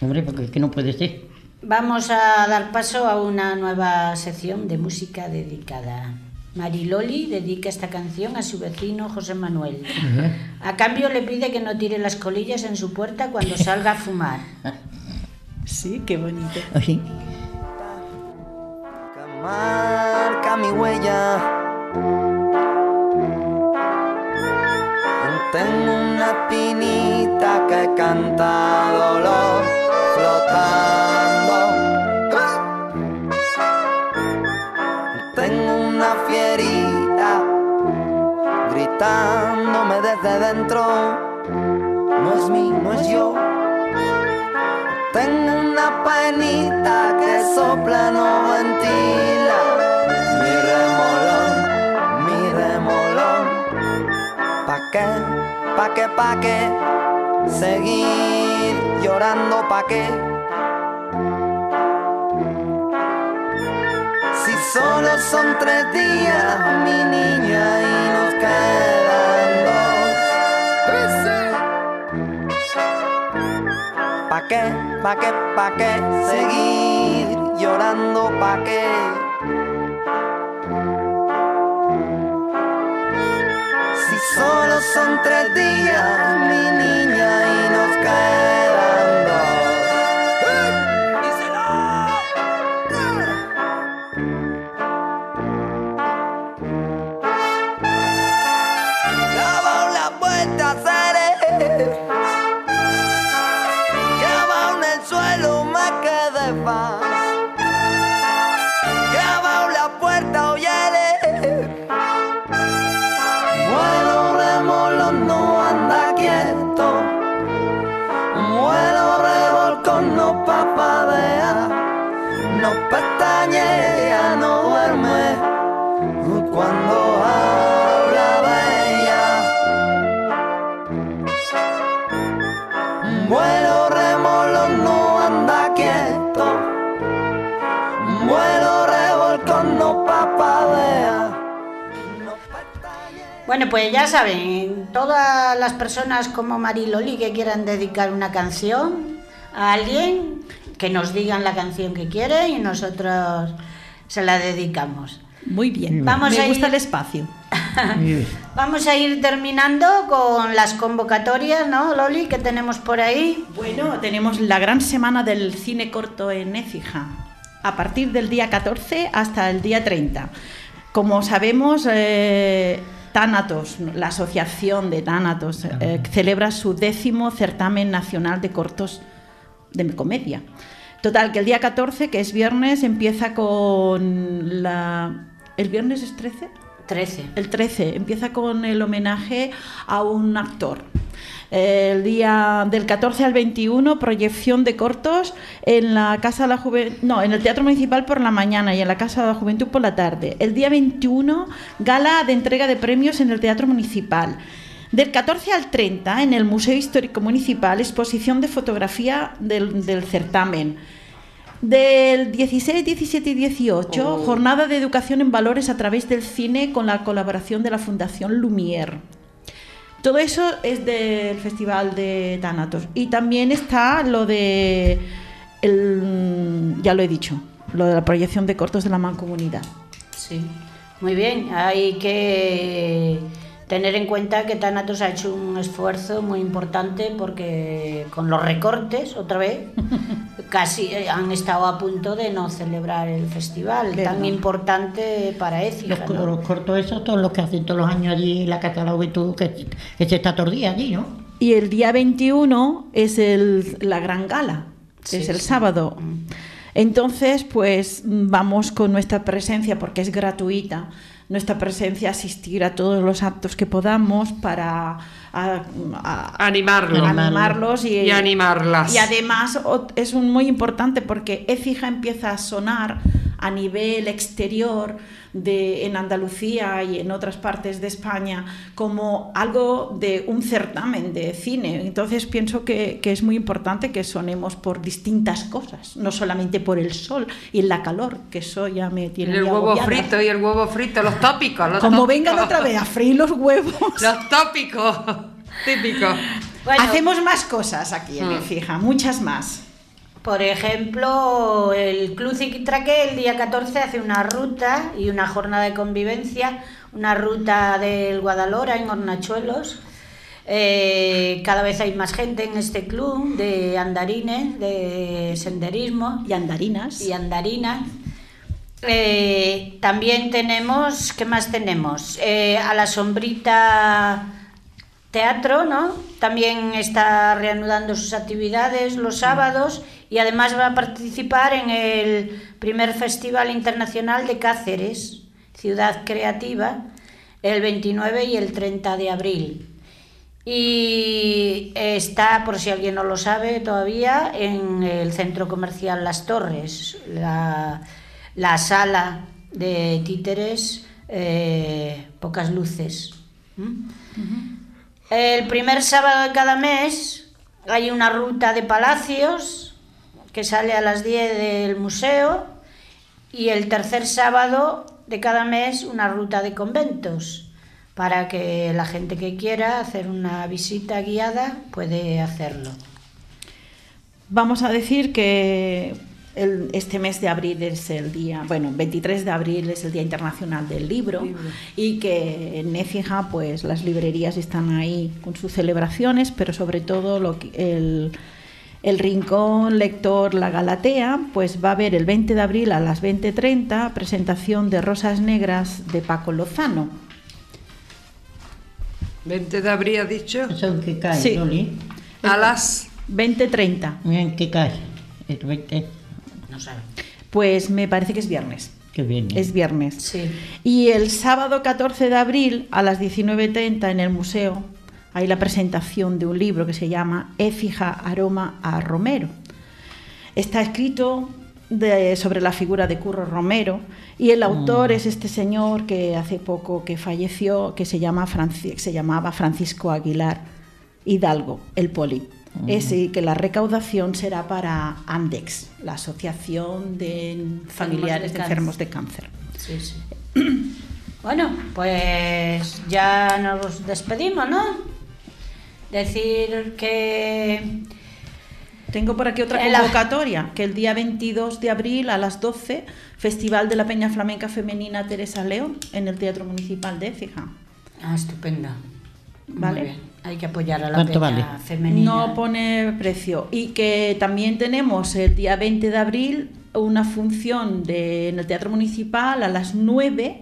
Hombre, porque es que no puede ser. Vamos a dar paso a una nueva sección de música dedicada. Mariloli dedica esta canción a su vecino José Manuel. A cambio le pide que no tire las colillas en su puerta cuando salga a fumar. Sí, qué bonito. Marca mi huella. Tengo una que canta dolor flotando. Tengo una fierita gritándome desde dentro. No es mí, no es yo. Tengo una penita que sopla, no ventila. Mi remolón, mi remolón. ¿Pa qué? ¿Pa qué? ¿Pa qué? Seguir llorando, ¿pa qué? Si solo son tres días, mi niña, y nos quedan dos. ¿Pa' qué, pa' qué seguir llorando? ¿Pa' qué? Solo son tres días, mi niña, y nos quedan dos. Daba la vuelta, seré. Grabado en el suelo, me quedé paz. Quieto. Vuelo revolcón, no papadea. No pestañea, no duerme. Cuando habla Bueno, pues ya saben, todas las personas como Mariloli que quieran dedicar una canción a alguien, que nos digan la canción que quieren y nosotros se la dedicamos. Muy bien. Vamos Me a gusta ir- el espacio. *laughs* Vamos a ir terminando con las convocatorias, ¿no, Loli, que tenemos por ahí? Bueno, tenemos la gran semana del cine corto en Écija, a partir del día 14 hasta el día 30. Como sabemos, eh, Tánatos, la Asociación de Tánatos, eh, celebra su décimo certamen nacional de cortos de comedia. Total, que el día 14, que es viernes, empieza con la... ¿El viernes es 13? 13. El 13 empieza con el homenaje a un actor. El día del 14 al 21, proyección de cortos en la Casa de la Juventud, no, en el Teatro Municipal por la mañana y en la Casa de la Juventud por la tarde. El día 21, gala de entrega de premios en el Teatro Municipal. Del 14 al 30, en el Museo Histórico Municipal, exposición de fotografía del, del certamen. Del 16, 17 y 18, Oh. jornada de educación en valores a través del cine con la colaboración de la Fundación Lumière. Todo eso es del Festival de Thanatos. Y también está lo de, el, ya lo he dicho, lo de la proyección de cortos de la mancomunidad. Sí, muy bien. Hay que tener en cuenta que Thanatos ha hecho un esfuerzo muy importante porque con los recortes, otra vez, *laughs* casi eh, han estado a punto de no celebrar el festival tan importante para Écija. Los, ¿no? los cortos esos, todos los que hacen todos los años allí en la Casa de la Juventud, que, que se está todo día allí, ¿no? Y el día 21 es el, la gran gala, que Sí, es el sí. sábado. Entonces, pues vamos con nuestra presencia, porque es gratuita, nuestra presencia, asistir a todos los actos que podamos para a- a- Animarlos. animarlos y, Y animarlas. Y además es un- muy importante porque Écija empieza a sonar a nivel exterior de, en Andalucía y en otras partes de España como algo de un certamen de cine. Entonces pienso que, que es muy importante que sonemos por distintas cosas, no solamente por el sol y la calor, que eso ya me Y tiene el huevo agobiada. frito y el huevo frito, los tópicos. Los Como tópicos. vengan otra vez a freír los huevos. Los tópicos. Típicos. Hacemos más cosas aquí en Mm. Écija, muchas más. Por ejemplo, el Club Ziquitraque el día 14 hace una ruta y una jornada de convivencia, una ruta del Guadalhora en Hornachuelos. Eh, cada vez hay más gente en este club de andarines, de senderismo. Y andarinas. Y andarinas. Eh, también tenemos, ¿qué más tenemos? Eh, a la sombrita teatro, ¿no? También está reanudando sus actividades los sábados y además va a participar en el primer Festival Internacional de Cáceres, Ciudad Creativa, el 29 y el 30 de abril. Y está, por si alguien no lo sabe todavía, en el centro comercial Las Torres, la, la sala de títeres, eh, pocas luces. ¿m? El primer sábado de cada mes hay una ruta de palacios que sale a las 10 del museo y el tercer sábado de cada mes una ruta de conventos para que la gente que quiera hacer una visita guiada puede hacerlo. Vamos a decir que el- este mes de abril es el día, bueno, 23 de abril es el Día Internacional del Libro y que en Écija pues las librerías están ahí con sus celebraciones, pero sobre todo lo que- el, el Rincón Lector La Galatea pues va a haber el 20 de abril a las 20.30 presentación de Rosas Negras de Paco Lozano. 20 de abril, has dicho. ¿Eso en qué cae, Sí. Loli? A las 20.30. ¿En qué cae? El 20. No sabe. Pues me parece que es viernes. Qué bien. Es viernes. Sí. Y el sábado 14 de abril a las 19.30 en el museo hay la presentación de un libro que se llama Écija Aroma a Romero. Está escrito de- sobre la figura de Curro Romero y el autor es este señor que hace poco que falleció, que se, llama Franci- se llamaba Francisco Aguilar Hidalgo, el Poli. Es y que la recaudación será para ANDEX, la Asociación de Familiares de cáncer. Enfermos de Cáncer. Sí, sí. *clears throat* Bueno, pues ya nos despedimos, ¿no? Decir que Tengo por aquí otra En la- convocatoria, que el día 22 de abril a las 12, Festival de la Peña Flamenca Femenina Teresa León en el Teatro Municipal de Écija. Ah, estupendo. Vale. Muy bien. Hay que apoyar a la ¿Cuánto peña vale? femenina. No pone precio. Y que también tenemos el día 20 de abril una función de, en el Teatro Municipal a las 9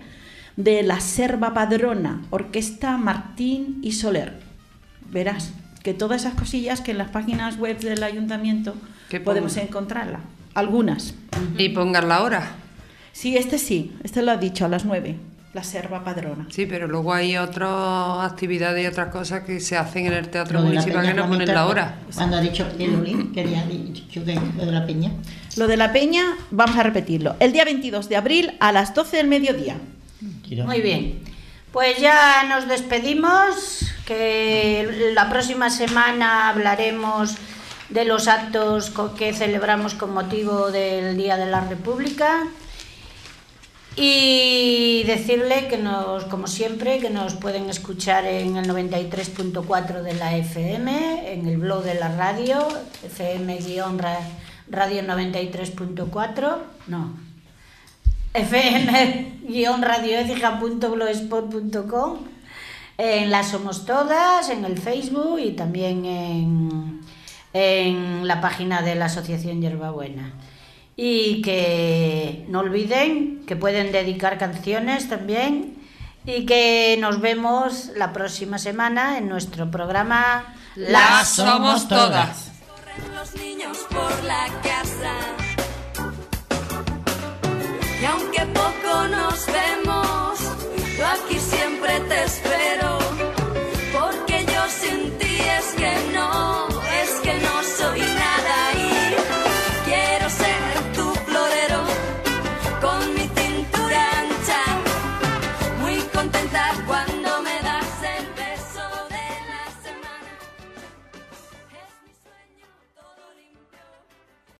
de la Serva Padrona, Orquesta Martín y Soler. Verás que todas esas cosillas que en las páginas web del ayuntamiento Que podemos pongan. encontrarlas. Algunas. y pongan la hora. Sí, este sí, este lo ha dicho a las 9, la Serva Padrona. Sí, pero luego hay otras actividades y otras cosas que se hacen en el teatro Lo de la municipal peña que no ponen la hora. Cuando ha dicho que Loli quería dicho que lo de la peña. Lo de la peña, vamos a repetirlo, el día 22 de abril a las 12 del mediodía. Muy bien. Pues ya nos despedimos, que la próxima semana hablaremos de los actos que celebramos con motivo del Día de la República. Y decirle que nos, como siempre, que nos pueden escuchar en el 93.4 de la FM, en el blog de la radio, FM-radio 93.4, no, fm-radioecija.blogspot.com *laughs* en la Somos Todas, en el Facebook y también en, en la página de la Asociación Yerbabuena. Y que no olviden que pueden dedicar canciones también y que nos vemos la próxima semana en nuestro programa Las somos todas. Corren los niños por la casa. Y aunque poco Aquí siempre te espero.